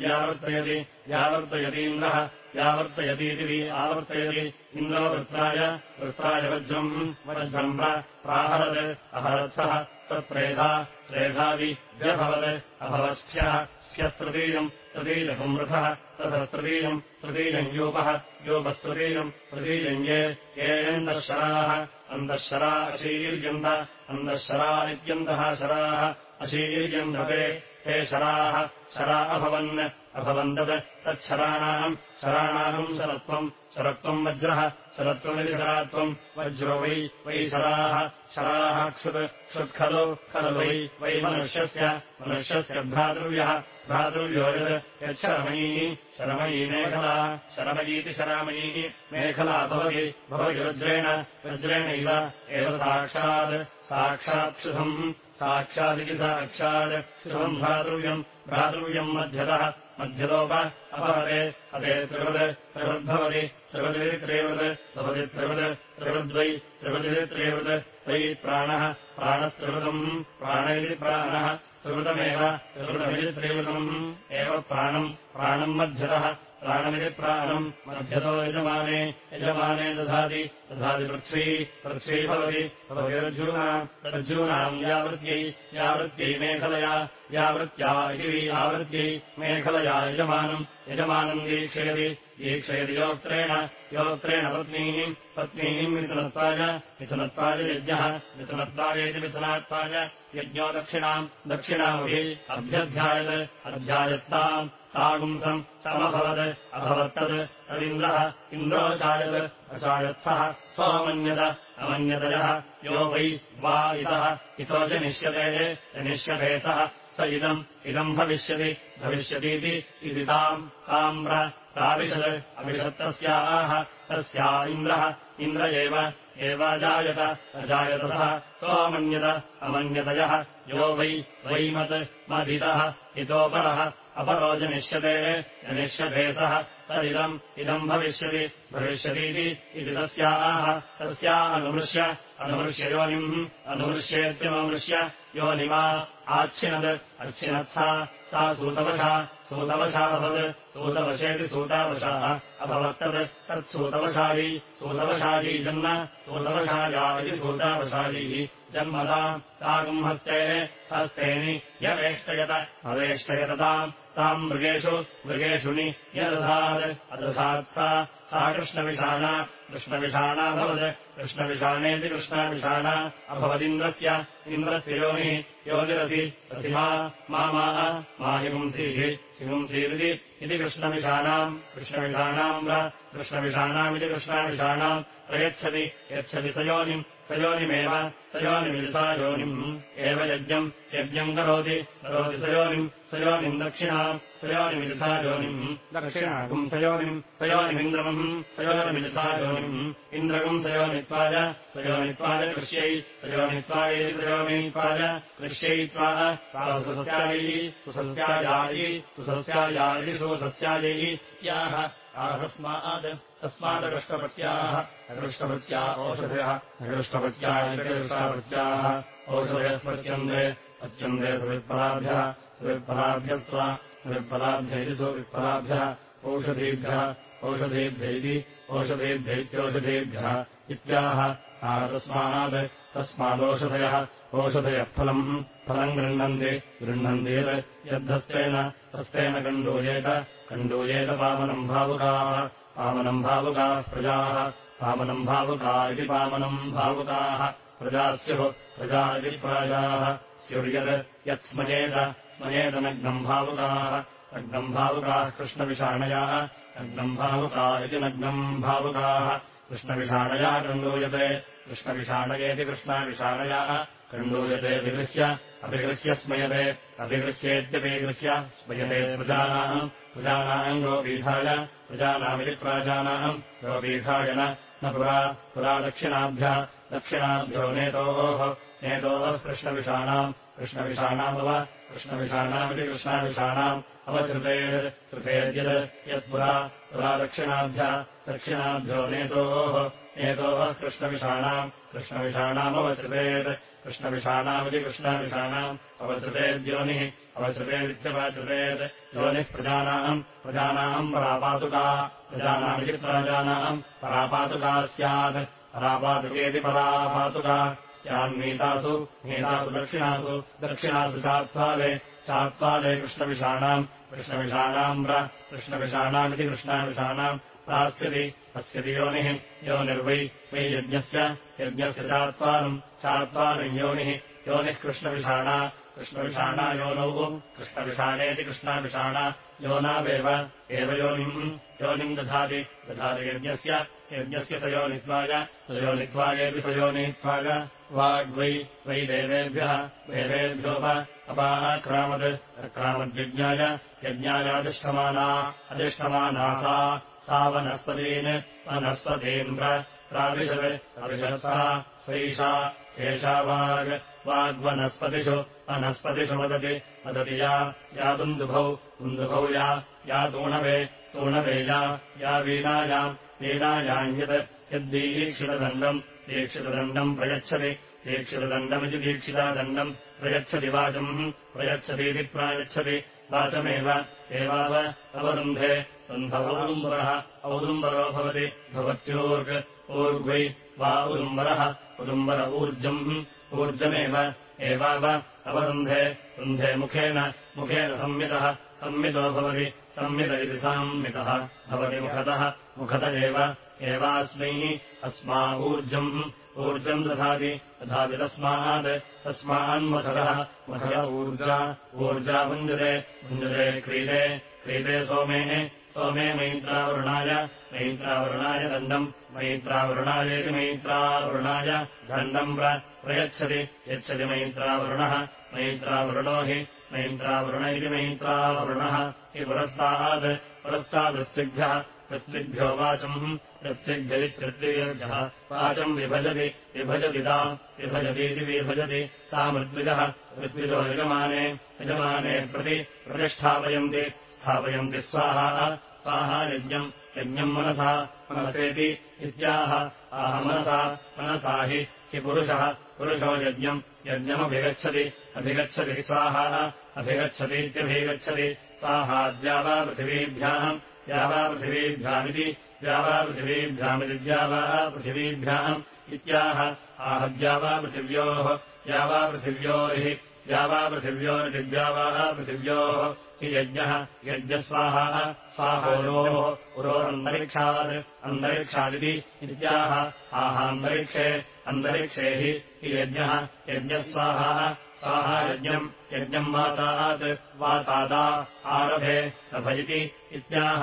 व्यावर्तयति व्यावर्तयतीन्द्रः व्यावर्तयतीति आवर्तयति इन्द्रो वृत्राय वज्रम् वज्रम् प्राहरत् अहरत्सः तत्प्रेधा त्रेधावि व्यभवत् अभवत्स्यः स्यस्तृतीयम् तृतीयपुमृथः ततस्तृतीयम् तृतीयम् यूपः योपस्तृतीयम् तृतीयम् ये येन्दशराः अन्तःशरा अशीर्यन्त अन्तःशरा इत्यन्तः शराः अशीर्यन्धते ते शराः शरा अभवन्। अभवन् तत् तच्छराणाम् शराणाम् शरत्वम्। शरत्वम् वज्रः। शरत्वमिति शरात्वम्। वज्रो वै वै शराः। शराः क्षुत् क्षुत्खलु खलु वै वै मनुष्यस्य। मनुष्यस्य भ्रातृव्यः। भ्रातृव्यो यत् यच्छरमयी शरमयी मेखला। शरमयीति शरामयी। मेखला भवति। भवति वज्रेण। वज्रेणैव। एव साक्षात्। साक्षात्क्षुधम् साक्षादिति साक्षात् शुभम् भ्रातृव्यम् भ्रातृव्यम् मध्यतः मध्यलोप अपहरे अते त्रिवद् त्रिवद्भवति त्रिवदिति त्रिवद् भवति त्रिवद् त्रिवद्वै त्रिवदिति त्रिवद् वै प्राणः प्राणस्त्रिवृतम् प्राण इति प्राणः त्रिवृतमेव त्रिवृतमिति त्रिवृतम् एव प्राणम् प्राणम् मध्यतः प्राणमिति प्राणम् मध्यतो यजमाने यजमाने दधाति दधाति पृथ्वी पृथ्वी भवति भवतिरज्जूनाम् रज्जूनाम् यावृत्यै यावृत्यै मेखलया यावृत्या इति आवृत्यै मेखलया यजमानम् यजमानम् वीक्षयति वीक्षयति योक्त्रेण योक्त्रेण पत्नीः पत्नीः मिथुनत्वाय मिथुनत्वाय यज्ञः मिथुनत्वायेति मिथुनात्वाय यज्ञो दक्षिणाम् दक्षिणामभि अभ्यध्यायत् अध्यायत्ताम् तागुंसम् समभवत्। अभवत्तत् तदिन्द्रः इन्द्रोऽचायत् अचायत्सः सोऽमन्यत अमन्यतयः। यो वै वा इतः। इतो जनिष्यते जनिष्यते सः। स इदम्। इदम् भविष्यति। भविष्यतीति इति ताम्। ताम्र। प्राविशत् अविशत्तस्याः। तस्या इन्द्रः। इन्द्र एव। एवाजायत अजायतः सोऽमन्यत अमन्यतयः। यो वै। वैमत् मदितः। इतोपरः अपरो जनिष्यते जनिष्यते सः स इदम् भविष्यति भविष्यतीति इति तस्याः तस्या अनुमृश्य अनुमृश्ययोनिम् अनुमृश्येत्यनुमृश्य योनिमा आच्छिनत् अच्छिनत्सा सा सूतवशा सूतवशाभवत् सूतवशेति सूतावशाः अभवत्तत् तत्सूतवशाली सूतवशाली जन्म सूतवशाया इति सूतावशाली जन्मदा तागम् हस्ते हस्तेनि यवेष्टयत अवेष्टयतताम् ताम् मृगेषु मृगेषुनि यदधात्। अदधात् सा सा कृष्णविषाणा। कृष्णविषाणा भवत्। कृष्णविषाणेति कृष्णाविषाणा। अभवदिन्द्रस्य इन्द्रस्य योनिः योनिरसि रसिमा मा मा हिपुंसीः हिपुंसीरिति इति कृष्णविषाणाम्। कृष्णविषाणाम् वा कृष्णविषाणामिति कृष्णाविषाणाम्। प्रयच्छति यच्छति स योनिम् सयोनिमेव सयोनिमिलिसा योनिम् एव यज्ञम् यज्ञम् करोति करोति सयोनिम् सयोनिम् दक्षिणाम् सयोनिमिलिसा योनिम् दक्षिणाकुम् सयोनिम् सयोनिमिन्द्रमम् सयोनिमिलिसा योनिम् इन्द्रकम् सयोनित्वाय सयोनित्वाय कृष्यै सयोनित्वायै सयोनित्वाय कृष्यै त्वा। सुसस्यायै सुसस्यायायि सुसस्यायायि सुसस्यायै याः आहस्मात् तस्मादकृष्टपत्याः। अकृष्टपत्या ओषधयः अकृष्टपत्या एककृष्टापत्याः ओषधयः स्पृच्छन्दे पच्यन्दे सुवित्फलाभ्यः सुवित्फलाभ्यस्त्वा सुवित्फलाभ्य इति सुवित्फलाभ्यः ओषधीभ्यः ओषधीभ्य इति ओषधीभ्यैत्योषधीभ्यः इत्याह। तस्मात्। तस्मादोषधयः। ओषधयः फलम्। फलम् गृह्णन्ति। गृह्णन्ति यद्धस्तेन। हस्तेन कण्डूयेत। कण्डूयेत पावनम् भावुकाः पावनम् भावुकाः प्रजाः पावनम् भावुका इति पावनम् भावुकाः प्रजा स्युः प्रजा इति प्राजाः स्युर्यत् यत्स्मयेत स्मयेतनग्नम् भावुकाः नग्नम् भावुकाः कृष्णविषाणयाः नग्नम् भावुका इति नग्नम् भावुकाः कृष्णविषाणया कण्डूयते कृष्णविषाणयेति कृष्णाविषाणयाः कण्डूयते विगृह्य अभिगृह्य स्मयते अभिगृह्येत्यभिगृह्य स्मयते प्रजानाम् प्रजानाम् गोपीठाय प्रजानामिति प्राजानाम् गोपीठाय न पुरा पुरा दक्षिणाभ्यः दक्षिणाभ्यो नेतोः नेतोः कृष्णविषाणाम् कृष्णविषाणामव कृष्णविषाणामिति कृष्णाविषाणाम् अवसृतेर् कृतेर्यत् यत्पुरा पुरा दक्षिणाभ्यः दक्षिणाभ्यो नेतोः नेतोः कृष्णविषाणाम् कृष्णविषाणामवसृतेत् कृष्णविषाणामिति कृष्णाविषाणाम् अवसृतेद्योनिः अवसृतेदित्यवाचृतेत् योनिः प्रजानाम् प्रजानाम् परापातुका प्रजानामिति प्राजानाम् परापातुका स्यात् परापातुकेति परापातुका स्यान्मीतासु नीतासु दक्षिणासु दक्षिणासु चात्वादे चात्वादे कृष्णविषाणाम् कृष्णविषाणाम् प्र कृष्णविषाणामिति कृष्णाविषाणाम् प्रास्यति पश्यति योनिः योनिर्वै वै यज्ञस्य यज्ञस्य चात्वारम् चात्वारम् योनिः योनिः कृष्णविषाणा कृष्णविषाणा योनौ कृष्णविषाणेति कृष्णाविषाणा योनावेव एव योनिम् योनिम् दधाति दधाति यज्ञस्य यज्ञस्य स योनित्वाय स योनित्वायेति स योनित्वाय वाग्वै वै देवेभ्यः देवेभ्योप अपाक्रामत् अक्रामद्यज्ञाय यज्ञायाधिष्ठमाना अधिष्ठमाना सा सा वनस्पतीन् वनस्पतीन्द्र प्राविशत् अविशसा सैषा एषा वाग् वाग्वनस्पतिषु वनस्पतिषु वदति वदति या या दुन्दुभौ दुन्दुभौ या या तूणवे तूणवे या या वीणायाम् वीणायाम् यत् यद्दीक्षितदण्डम् दीक्षितदण्डम् प्रयच्छति। दीक्षितदण्डमिति दीक्षितादण्डम् प्रयच्छति वाचम्। प्रयच्छतीति प्रायच्छति। वाचमेव। एवाव अवरुन्धे। रुन्धवौदुम्बरः औदुम्बरो भवति। भवत्यूर्ग्। ऊर्ग्वै वा उदुम्बरः उदुम्बर ऊर्जम्। ऊर्जमेव। एवाव अवरुन्धे। रुन्धे मुखेन। मुखेन संमितः। संमितो भवति। संमित इति संमितः भवति मुखतः। मुखत एव एवास्मै अस्मा ऊर्जम् ऊर्जम् दधाति तथापि तस्मात् तस्मान्मथरः मथर ऊर्जा ऊर्जा भुञ्जते भुञ्जते क्रीडे क्रीडे सोमेः सोमे मैत्रावरुणाय मैत्रावरुणाय दण्डम् मैत्रावरुणायेति मैत्रावरुणाय दण्डम् प्रयच्छति यच्छति मैत्रावरुणः मैत्रावरुणो हि मैत्रावरुण इति मैत्रावरुणः हि पुरस्तात् पुरस्तादृष्टिभ्यः ऋत्विभ्यो वाचम् ऋत्विभ्यदित्यर्तिभ्यः वाचम् विभजति विभजति ताम् विभजतीति विभजति तामृत्विजः ऋत्विजो यजमाने यजमाने प्रति प्रतिष्ठापयन्ति स्थापयन्ति स्वाहा स्वाहा यज्ञम् यज्ञम् मनसा मनसेति इत्याह। आह मनसा मनसा हि हि पुरुषः। पुरुषो यज्ञम् यज्ञमभिगच्छति अभिगच्छति स्वाहा अभिगच्छतीत्यभिगच्छति साहाद्यावा पृथिवीभ्याम् द्यावापृथिवीभ्यामिति द्यावा पृथिवीभ्याम् इत्याह आहद्यावापृथिव्योः द्यावापृथिव्योरिहि द्यावापृथिव्योरिति द्यावाः पृथिव्योः हि यज्ञः यज्ञस्वाहा साहोरोः पुरोरन्तरिक्षात् अन्तरिक्षादिति इत्याह आहान्तरिक्षे अन्तरिक्षे हि यज्ञः यज्ञस्वाहा स्वाहा यज्ञम् यज्ञम् वातात् वातादा आरभे रभयति इत्याह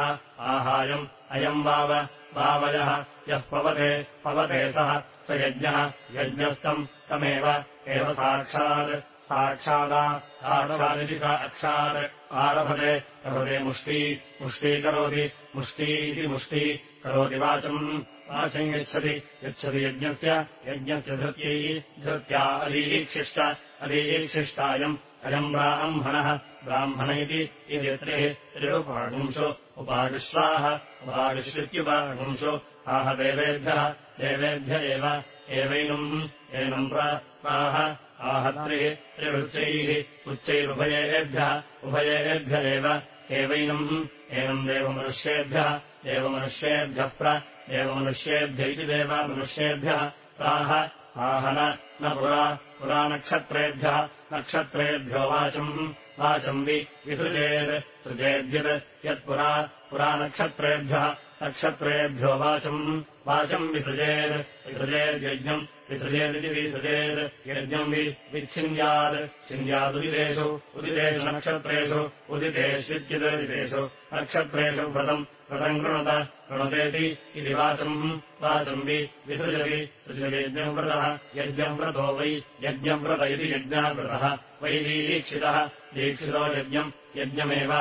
आहायम् अयम् वाव वावयः यः पवते पवते सः स यज्ञः यज्ञस्तम् तमेव एव साक्षात् साक्षादा साक्षादिति साक्षात् आरभते रभते मुष्टी मुष्टी करोति मुष्टी इति मुष्टी करोति वाचम् वाचम् यच्छति यच्छति यज्ञस्य यज्ञस्य धृत्यै धृत्या अलीक्षिष्ट अलीक्षिष्टायम् अयम् ब्राह्मणः ब्राह्मण इति त्रिः त्रिरुपागुंशु उपागुश्वाः उपागुष्वित्युपागुंशु आह देवेभ्यः देवेभ्य एव एवैनम् एनम् प्राह आहत्रिः त्रिवृच्चैः उच्चैरुभयेभ्यः उभयेभ्य एव एवैनम् एनम् देवमनुष्येभ्यः देवमनुष्येभ्यः प्र देवमनुष्येभ्य इति देवमनुष्येभ्यः आह न पुरा पुरानक्षत्रेभ्यः नक्षत्रेभ्यो वाचम् वाचम् वि विसृजेत् सृजेद्यत् यत्पुरा पुरानक्षत्रेभ्यः नक्षत्रेभ्यो वाचम् वाचम् विसृजेत् विसृजेद्यज्ञम् विसृजेदिति विसृजेत् यज्ञम् विच्छिन्द्यात्। छिन्द्यादुदितेषु उदितेषु नक्षत्रेषु उदितेष्विच्युदितेषु नक्षत्रेषु व्रतम् व्रतम् कृणुत कृणुतेति इति वाचम् वाचम् वि विसृजति सृजति यज्ञव्रतः यज्ञव्रतो वै यज्ञव्रत इति यज्ञाव्रतः वै दीक्षितः दीक्षितो यज्ञम् यज्ञमेव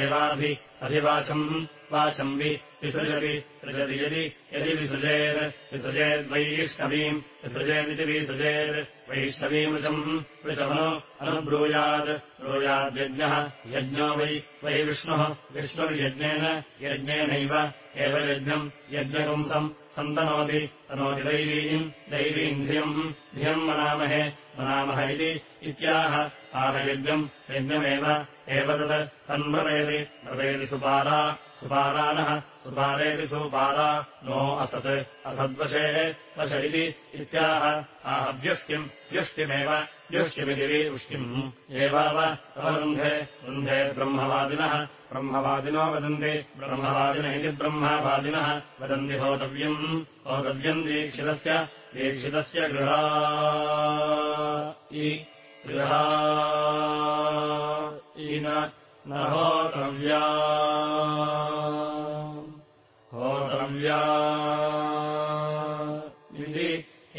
एवाभि अभिवाचम् वाचम् वि विसृजति सृजति यदि यदि विसृजेत् विसृजेद्वैष्णवीम् विसृजेदिति विसृजेत् वैष्णवीमृचम् वृचमनो अनुब्रूयात् ब्रूयाद्यज्ञः यज्ञो वै वै विष्णुः विष्णुर्यज्ञेन यज्ञेनैव एव यज्ञम् यज्ञपुंसम् सन्तनोति तनोति दैवीम् दैवीम् धियम् धियम् मनामहे मनामः इति इत्याह आहयज्ञम् यज्ञमेव एवतत् तन्व्रतेति व्रतेति सुपारा सुपारानः सुपारेति सुपारा नो असत् असद्वशे वश इति इत्याह। आहव्यष्टिम् व्यष्टिमेव व्यष्टिमिति वृष्टिम्। एवाव अवरुन्धे वृन्धे ब्रह्मवादिनः ब्रह्मवादिनो वदन्ति ब्रह्मवादिन इति ब्रह्मवादिनः वदन्ति होतव्यम् होतव्यम् दीक्षितस्य दीक्षितस्य गृहा गृहा न होतव्या होतव्या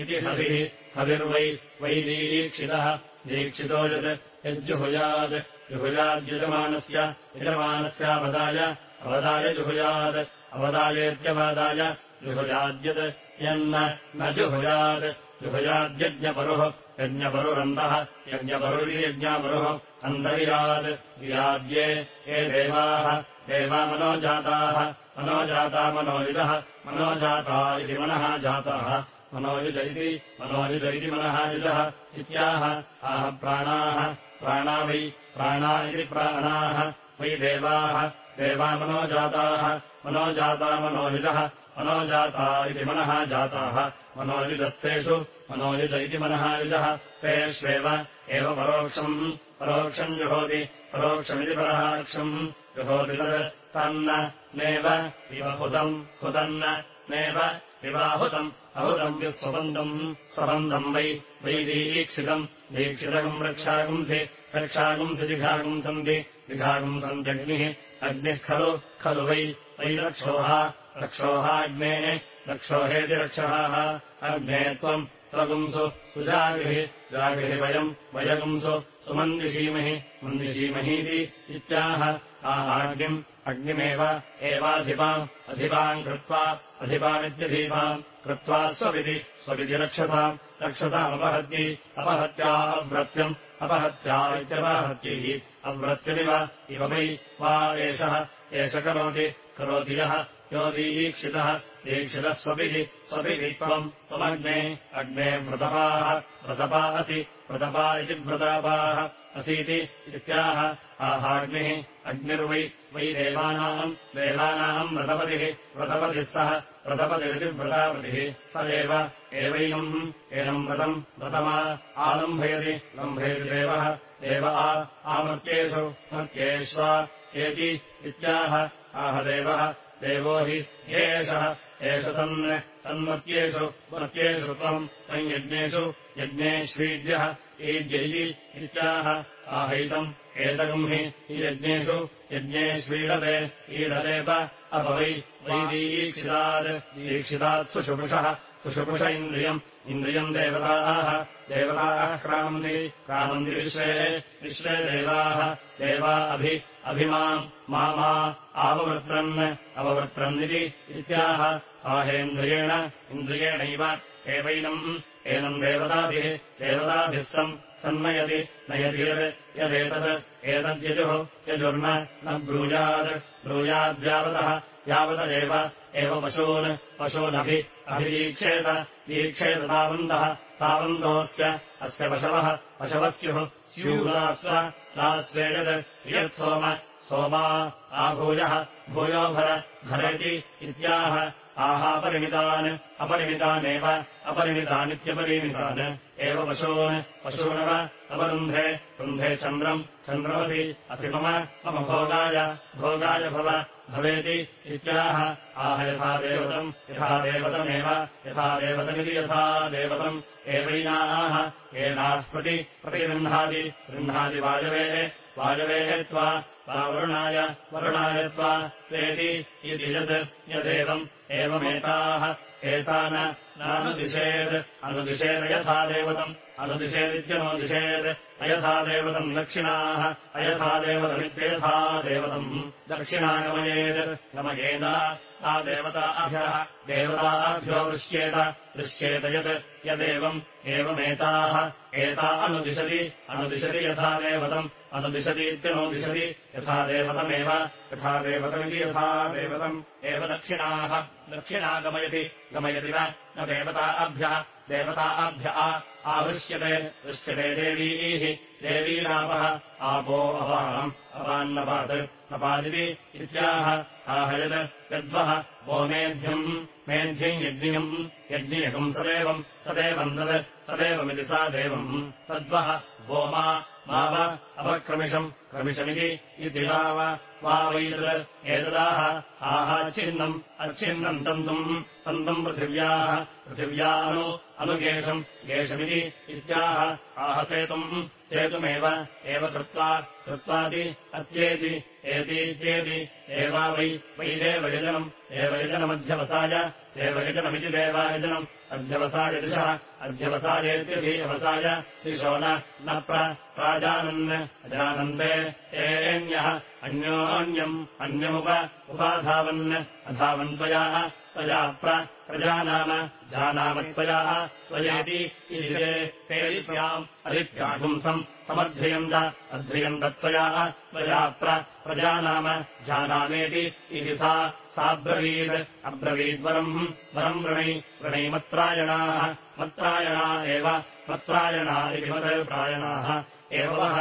इति हविः हविर्वै वै दीक्षितः दीक्षितो यत् यज्जुहुयात् जुहुयाद्यजमानस्य यजमानस्यावदाय अवदाय जुहुयात् अवदायेत्यवदाय जुहुयाद्यत् यन्न न जुहुयात् जुहुयाद्यज्ञपरुः यज्ञपरुरन्तः यज्ञपरुर्यज्ञपरुः अन्तर्यात् विराद्ये ये देवाः देवामनोजाताः मनोजाता मनोयुजः मनोजाता इति मनः जाताः मनोयुज इति मनोयुज इति मनः युजः इत्याह आह प्राणाः प्राणा वै प्राणा इति प्राणाः वै देवाः देवामनोजाताः मनोजाता मनोयुजः मनोजाता इति मनः जाताः। मनोयुजस्तेषु मनोयुज इति मनः युजः। तेष्वेव एव परोक्षम्। परोक्षम् जुहोति। परोक्षमिति पराक्षम् जुहोति तत् तन्न नेव इव हुतम्। हुतन्न नेव इवाहुतम् अहुतम्। विस्वबन्धम् स्वबन्धम्। वै वै दीक्षितम्। दीक्षितकम् रक्षागुंसि। रक्षागुंसि जिघागुंसन्ति जिघागुंसन्त्यग्निः अग्निः खलु। खलु वै। वै रक्षोः रक्षोहाग्नेः रक्षोहेति रक्षाः अग्ने त्वम् स्वगुंसु सुजागिः जागिः वयम् वयगुंसु सुमन्दिषीमहि मन्दिषीमहीति इत्याह। आहाग्निम् अग्निमेव एवाधिपाम् अधिपाम् कृत्वा अधिपामित्यधीपाम् कृत्वा स्वविधि स्वविधि रक्षताम् रक्षतामपहत्यै अपहत्या अव्रत्यम् अपहत्या इत्यपहत्यैः। अव्रत्यमिव इव वै वा एषः एष करोति करोति यः यो दीक्षितः दीक्षितः स्वपिः स्वपिः त्वम् त्वमग्ने अग्ने व्रतपाः व्रतपा असि व्रतपा इति व्रतापाः असीति इत्याह। आहाग्निः अग्निर्वै वै देवानाम् देवानाम् व्रतपतिः व्रतपतिः सः व्रतपतिरिति व्रतापतिः स एव एवैनम् एनम् व्रतम् व्रतमा आलम्भयति लम्भयति देवः। देव आमर्त्येषु मर्त्येष्वा एति इत्याह। आह देवः देवो हि ह्येषः एष सन् सन्मत्येषु मत्येषु त्वम् संयज्ञेषु यज्ञेष्वीद्यः ईद्यैः इत्याह। आहैतम् एतकम् हि यज्ञेषु यज्ञेष्वीडते ईडतेप अपवै वै दीक्षितात् दीक्षितात् सुषुपुषः सुषुपुष इन्द्रियम् इन्द्रियम् देवताः देवताः क्रामन्ति क्रामन्ति विश्वे विश्वे देवाः देवा अभि अभिमाम् मा आववृत्रन् अववृत्रन्निति इत्याह। आहेन्द्रियेण इन्द्रियेणैव एवैनम् एनम् देवताभिः देवताभिः सम् सन्नयति नयतिर् यदेतत् एतद्यजुः यजुर्न न ब्रूयात् ब्रूयाद्यावतः यावतदेव एव पशून् पशूनभि अभिवीक्षेत वीक्षेत तावन्तः तावन्तोऽस्य अस्य पशवः पशवः स्युः स्यूरास्व रास्वेयत् यत्सोम सोमा आभूयः भूयोभर भरेति इत्याह आहापरिमितान् अपरिमितानेव अपरिमितानित्यपरिमितान्। एव पशून् पशूनव अपरुन्धे रुन्धे चन्द्रम् चन्द्रमसि असि मम मम भोगाय भोगाय भव भवेति इत्याह। आह यथा देवतम् यथा देवतमेव यथा देवतमिति यथा देवतम्। एवैनाः एनास्पति प्रतिगृह्णाति। गृह्णाति वायवेः वायवेः त्वा वरुणाय वरुणाय त्वा तेति इति यत् यदेवम् एवमेताः एतान नानुदिशेत्। अनुदिशेद यथा देवतम्। अनुदिशेदित्यनुदिशेत् अयथा देवतम् दक्षिणाः अयथा देवतमित्ययथा देवतम्। दक्षिणागमयेत्। गमयेन सा देवताभ्यः देवताभ्यो दृश्येत। दृश्येत यत् यदेवम् एवमेताः। एता अनुदिशति। अनुदिशति यथा देवतम् अनुदिशतीत्यनुदिशति यथा देवतमेव यथा देवतमिति यथा देवतम्। एव दक्षिणाः दक्षिणा गमयति न देवताभ्यः देवताभ्यः आवृश्यते दृश्यते देवीः देवीरापः आपो अपाम् अपान्नपात् नपादिति इत्याह आहयत् यद्वः वो मेध्यम् यज्ञियम् यज्ञियकम् सदेवम् सदेवम् तत् सदेवमिति सा देवम्। तद्वः वो मा माव अपक्रमिषम् वाव वा वैतत् एतदाह। आहाच्छिन्नम् अच्छिन्नम् तन्तुम्। तन्तम् पृथिव्याः पृथिव्यानु अनुगेशम् गेशमिति इत्याह। आहसेतुम् सेतुमेव एव कृत्वा कृत्वादि अत्येति एतीत्येति एवा वै वै देवयजनम् देवयजनमध्यवसाय देवयजनमिति देवायजनम् अध्यवसाय दिशः अध्यवसायेत्यधीयवसाय दिशो न प्राजानन् अजानन्ते एन्यः अन्योन्यम् अन्यमुप उपाधावन् अधावन्त्वया त्वया प्रजानाम जानामत्वया त्वयेति ते स्याम् अदित्यापुंसम् समर्थयन्त अध्ययन्तत्वया त्वया प्रजानाम जानामेति इति साब्रवीद् अब्रवीद्वरम् वरम् वृणै वृणैमत्रायणाः मत्रायणा एव मदप्रायणाः एव वः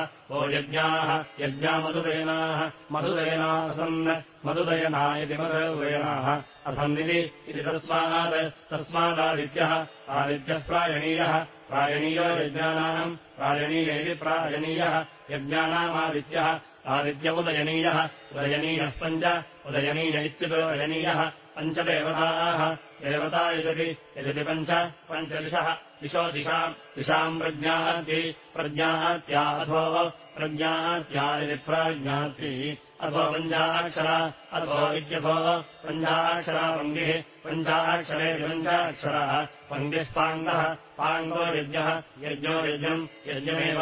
यज्ञाः यज्ञामधुदयनाः मधुदयनाः सन् मधुदयना इति मदुदयनाः असन्निति इति तस्मात् तस्मादादित्यः आदित्यः प्रायणीयः प्रायणीयो यज्ञानाम् प्रायणीय इति यज्ञानामादित्यः आदित्य उदयनीयः उदयनीयः पञ्च उदयनीय इत्युदयनीयः पञ्चदेवताः। देवता यजति यजति पञ्च पञ्चदिशः। दिशो दिशाम् दिशाम् प्रज्ञाति प्रज्ञात्या अथो प्रज्ञात्या इति प्राज्ञाति अथो पञ्चाक्षरा अथो इत्यथो पञ्चाक्षरा पङ्गिः पञ्चाक्षरेति पञ्चाक्षरः पङ्गिः यज्ञः यज्ञो यज्ञम् यज्ञमेव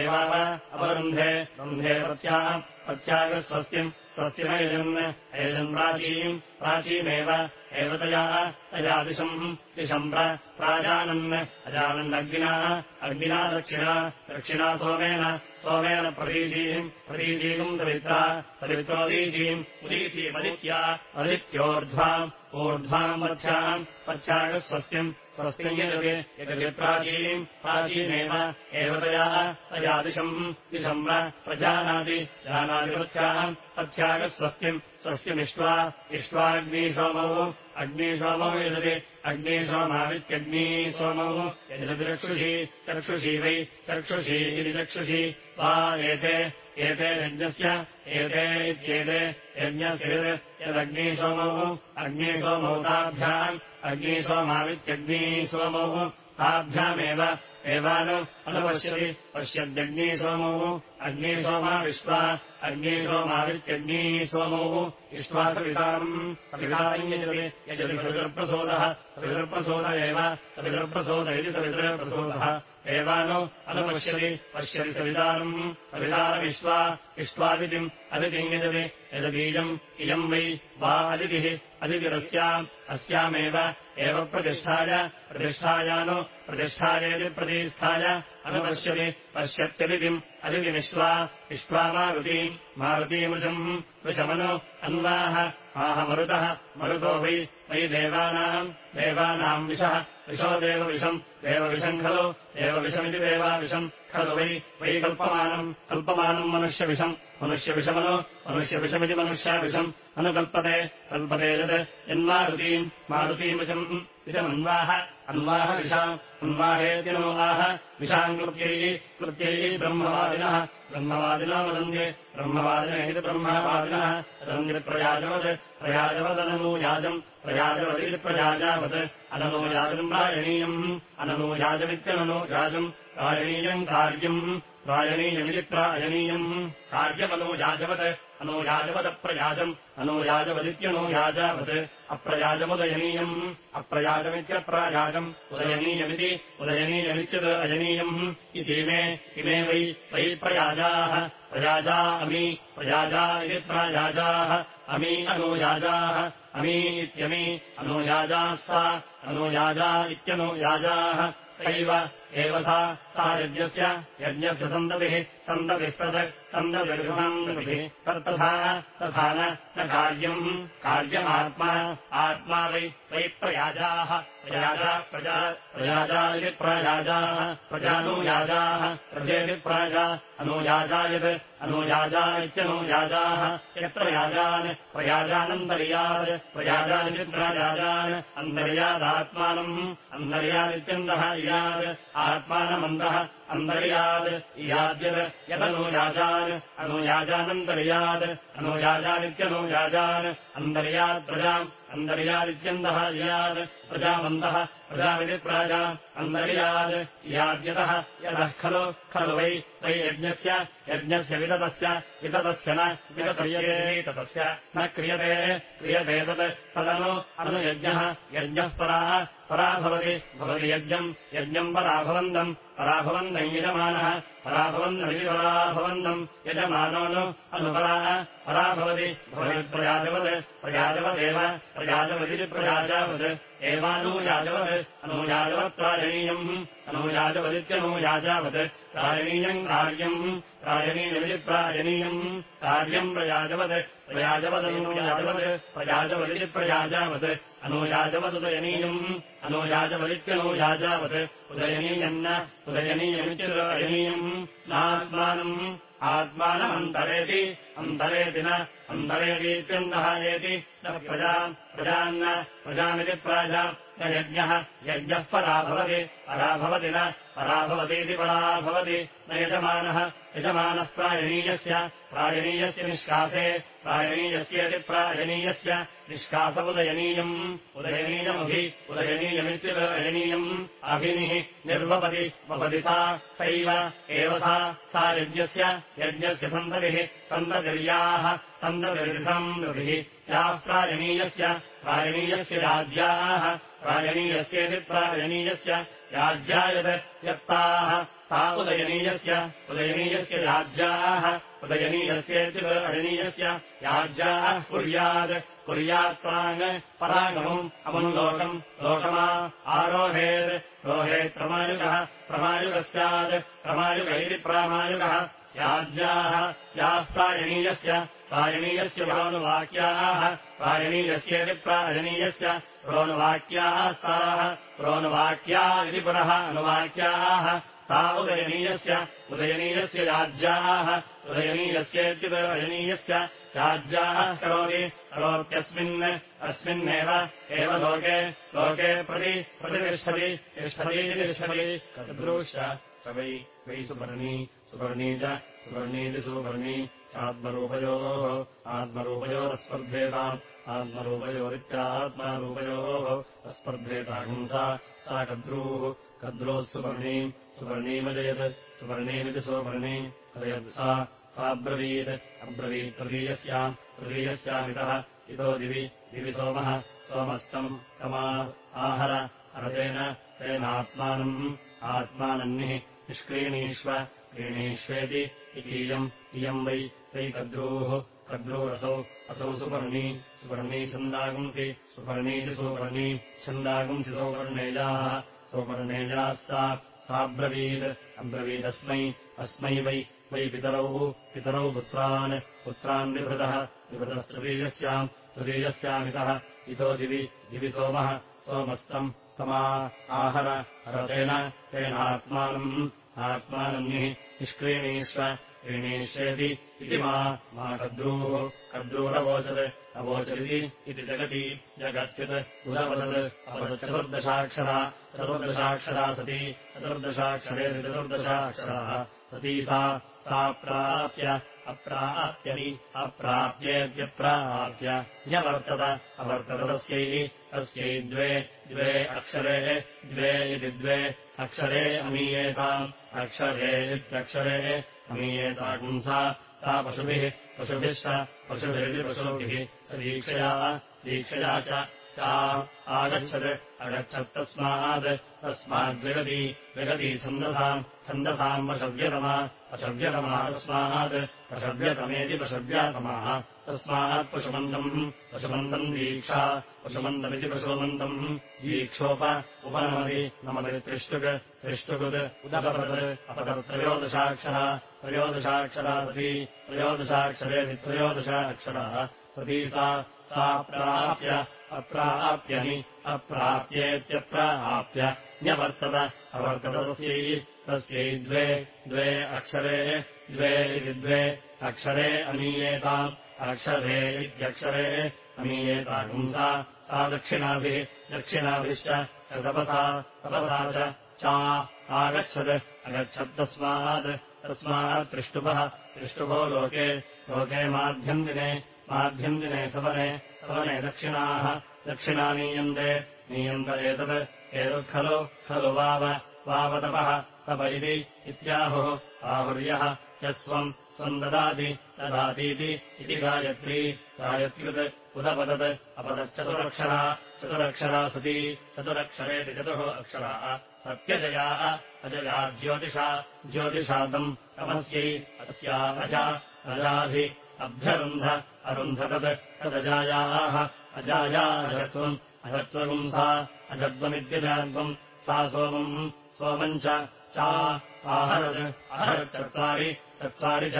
एवाव अपरुन्धे रुन्धे प्रत्याः प्रत्यागस्वस्तिम् स्वस्तिमयजन् अयजन् प्राचीम् प्राचीमेव एव तया तया दिशम् दिशम् प्राजानन् अजानन्नग्निना अग्निना दक्षिणा दक्षिणा सोमेन सोमेन प्रतीचीम् प्रतीचीम् सवित्रा सवित्रोदीचीम् उदीचीमदित्या अदित्योर्ध्वाम् ऊर्ध्वाम् मध्याम् पथ्यागस्वस्तिम् स्वस्तिम् यजति यजति प्राचीम् प्राचीनेव एव तया तया दिशम् दिशम् प्रजानाति जानाति पथ्याम् पथ्यागस्वस्तिम् स्वस्तिमिष्ट्वा इष्ट्वाग्निसोमौ अग्निसोमौ यजति अग्निसोमावित्यग्निसोमौ यजति चक्षुषी चक्षुषी वै चक्षुषी इति चक्षुषी एते एते यज्ञस्य एते इत्येते यज्ञस्य अग्निसोमौ ताभ्याम् अग्निसोमावित्यग्निसोमौ ताभ्यामेव एवानु अनुपश्यति पश्यद्यग्निसोमौ अग्निसोमा विश्वा अग्निसोमावित्यग्निसोमौ विश्वा सविताम् सविताम् यजति यजति सवितर्प्रसोदः सवितर्प्रसोद एव सवितर्प्रसोद इति सवितरप्रसोदः एवानु अनुपश्यति पश्यति सवितारम् सवितारमिश्वा इष्ट्वादितिम् अदितिम् यजति यजतीयम् इयम् वै अदितिः अदितिरस्याम् अस्यामेव एव प्रतिष्ठाय प्रतिष्ठायानु प्रतिष्ठायति प्रतिष्ठाय अनुपश्यति पश्यत्यदितिम् अदितिमिष्ट्वा इष्ट्वा मारुतीम् मारुतीमृशम् वृशमनु अन्वाह आहमरुतः मरुतो वै वै देवानाम् देवानाम् विशः विशो देवविषम् देवविषम् खलु देवविषमिति देवाविषम् खलु वै वै कल्पमानम् कल्पमानम् मनुष्यविषम् मनुष्यविषमनु मनुष्यविषमिति मनुष्याविषम् अनुकल्पते कल्पते यत् यन्मारुतीम् मारुतीमिषम् विषमन्वाह अन्वाह विषाम् अन्वाहेति नो आह विषाम् कृत्यैः कृत्यैः ब्रह्मवादिनः ब्रह्मवादिनो वदन्ति ब्रह्मवादिन इति ब्रह्मवादिनः वदन्ति प्रयाजवत् प्रयाजवदनूयाजम् प्रयाजवदिति प्रयाजावत् अननूयाजमित्यननो याजम् रायणीयम् कार्यम् प्रायणीयमिति प्रायणीयम् कार्यमनूयाजवत् अनूयाजवदप्रयाजम् अनूयाजवदित्यनूयाजावत् अप्रयाजमुदयनीयम् अप्रयाजमित्यप्रायाजम्। उदयनीयमिति उदयनीयमित्यद अयनीयम्। इतीमे इमे वै वै प्रयाजाः। प्रयाजा अमी प्रयाजा इति प्रायाजाः। अमी अनूयाजाः अमी इत्यमी अनूयाजाः सा अनूयाजा इत्यनूयाजाः सैव एव सा सा यज्ञस्य यज्ञस्य सन्ततिः सन्ततिस्तत् सन्ततिर्सन्ततिः तत्तथा तथा न कार्यम्। कार्यमात्मा आत्मा वै प्रयाजाः। प्रयाजा प्रजा प्रयाजा। इति प्रायाजाः प्रजानुयाजाः प्रजेति प्राजा अनुयाजा। इत्यनुयाजाः प्रयाजानन्तर्यात्। प्रयाजानिति प्रायाजान्। अन्तर्यादात्मानम्। अन्तर्यादित्यन्तः इयात् आत्मानमन्तः अन्तर्यात् इयाद्यत् यदनुयाजान् अनुयाजानन्तर्यात् अनुयाजानित्यनुयाजान् अन्तर्यात् प्रजाम् अन्तर्यादित्यन्तः इयात् प्रजामन्तः प्रजामिति प्राजा अन्तर्यात् इयाद्यतः यतः खलु खलु वै वै यज्ञस्य यज्ञस्य विततस्य विततस्य न विततर्यते ततस्य न क्रियते क्रियते तत् तदनु अनुयज्ञः यज्ञः पराः परा भवति भवति यज्ञम् यज्ञम् पराभवन्तम् पराभवन्तम् यजमानः पराभवन्तमिति पराभवन्तम् यजमानो नु अनुपराः परा भवति भवति प्रयाजवत् प्रयाजवदेव प्रयाजवदिति प्रयाजावत् एवानूयाजवत् अनुयाजवत् प्रायणीयम् अनुयाजवदित्यनुयाजावत् प्रायणीयम् कार्यम् प्रायणीयमिति प्रायणीयम् कार्यम् प्रयाजवत् प्रयाजवदनुयाजवत् प्रयाजवदिति प्रयाजावत्। अनुयाजवदुदयनीयम् अनुयाजवदित्यनुयाजावत् उदयनीयम्। न उदयनीयमित्युदयनीयम् नात्मानम्। आत्मानमन्तरेति। अन्तरेति न। अन्तरेतीत्यन्तः एति न प्रजा। प्रजान्न। प्रजामिति प्राजा न यज्ञः यज्ञः परा भवति परा भवति न परा भवतीति परा भवति। न यजमानः यजमानः प्रायणीयस्य प्रायणीयस्य निष्कासे प्रायणीयस्येति प्रायणीयस्य निष्कास उदयनीयम् उदयनीयमभि उदयनीयमित्युदयनीयम्। अभिनिः निर्वपति वपति सा सैव एव सा सा यज्ञस्य यज्ञस्य सन्ततिः सन्ततिर्याः सन्ततिर्सन्ततिः याः प्रायणीयस्य प्रायणीयस्य राज्याः प्रायणीयस्येति प्रायणीयस्य राज्यायत् यत्ताः ता उदयनीयस्य उदयनीयस्य राज्याः उदयनीयस्येति अयनीयस्य राज्याः कुर्यात् कुर्यात् प्राङ् परागमम् अमुलोकम् लोकमा आरोहेत् रोहेत् प्रमायुगः प्रमायुगः स्यात् प्रमायुगैरि प्रामायुगः स्याज्याः याः प्रायणीयस्य प्रायणीयस्य प्रोनुवाक्याः प्रायणीयस्येति प्रायणीयस्य प्रोनुवाक्याः स्ताः प्रोनुवाक्या इति पुनः अनुवाक्याः ता उदयनीयस्य उदयनीयस्य राज्याः उदयनीयस्येत्युदयनीयस्य राज्याः करोति करोत्यस्मिन् अस्मिन्नेव एव लोके लोके प्रति प्रतिष्ठति तिष्ठतीति तिष्ठति तदृश्य स वै वै सुपर्णी सुपर्णी च सुपर्णीति सुपर्णी चात्मरूपयोः आत्मरूपयोरस्पर्धेताम् आत्मरूपयोरित्यात्मारूपयोः अस्पर्धेताहिंसा सा कद्रूः कद्रोः सुपर्णीम् सुपर्णीमजयत् सुपर्णीमिति सुपर्णी अजयत् सा साब्रवीत् अब्रवीत् तृतीयस्याम् तृतीयस्यामितः इतो दिवि दिवि सोमः सोमस्तम् कमा आहर हरतेन तेनात्मानम् आत्मानन्निः निष्क्रीणीष्व क्रीणीष्वेति इतीयम् इयम् वै वै कद्रूः कद्रूरसौ असौ सुपर्णी सुपर्णी छन्दागुंसि सुपर्णीति सुपर्णी छन्दागुंसि सौवर्णेयाः स्वपर्णेया सा साब्रवीत् अब्रवीदस्मै अस्मै वै वै पितरौ पितरौ पुत्रान् पुत्रान् विभृतः विभृतस्तृतीयस्याम् तृतीयस्यामितः इतो दिवि दिवि सोमः सोमस्तम् तमा आहर हरतेन तेनात्मानम् आत्मानम् निः निष्क्रीणीष्व क्रीणीष्येति इति मा कद्रूः कद्रूरवोचत् अवोचरिति इति जगति जगत्युत् उदवदत् अवदच्चतुर्दशाक्षरा चतुर्दशाक्षरा सती चतुर्दशाक्षरेति चतुर्दशाक्षराः सती सा प्राप्य अप्राप्यनि अप्राप्येत्यप्राप्य ह्यवर्तत अवर्तत तस्यै तस्यै द्वे द्वे अक्षरे द्वे इति द्वे अक्षरे अमीयेताम् अक्षरे इत्यक्षरे अमीयेताम् सा पशुभिः पशुभिश्च पशुभिरिति पशुभिः। दीक्षया दीक्षया च आगच्छत् अगच्छत्तस्मात् तस्माद्जगति जगति छन्दसाम् छन्दसाम् वशव्यतमा अशव्यतमा तस्मात्। पशव्यतमेति पशव्यातमाः। तस्मात् पशुमन्तम् पशुमन्तम् दीक्षा पशुमन्तमिति पशुमन्तम् दीक्षोप उपनमति नमति त्रिष्टुक् त्रिष्टुकुत् उदपतत् अपतत्रयोदशाक्षरा त्रयोदशाक्षरा सती त्रयोदशाक्षरेति त्रयोदशाक्षरः। सती सा प्राप्य अप्राप्यनि अप्राप्येत्यप्राप्य न्यवर्तत अवर्तत तस्यै तस्यै द्वे द्वे अक्षरे द्वे इति द्वे अक्षरे अमीयेताम् अक्षरे इत्यक्षरे अमीयेताम् सा सा दक्षिणाभिः दक्षिणाभिश्च तपसा तपसा चा आगच्छत् अगच्छत्तस्मात् तस्मात् त्रिष्टुभः त्रिष्टुभो लोके लोके माध्यन्दिने माध्यन्दिने सवने सवने दक्षिणाः। दक्षिणा नीयन्ते नीयन्त एतत्। एतत्खलु खलु वाव वावतपः तप इति इत्याहुः। आहुर्यः यः स्वम् ददाति ददातीति इति गायत्री। गायत्र्युत् उदपतत् अपदच्चतुरक्षरा चतुरक्षरा सती चतुरक्षरेति चतुः अक्षराः। सत्यजयाः अजया ज्योतिषा ज्योतिषादम् तमस्यै अस्या अजा अजाभि अभ्यरुन्ध अरुन्ध तत् तदजायाः अजाया अजत्वम् अजत्वगुम् सा अजत्वमित्यजात्वम् सा सोमम् सोमम् च आहरत् अहरच्चत्वारि चत्वारि च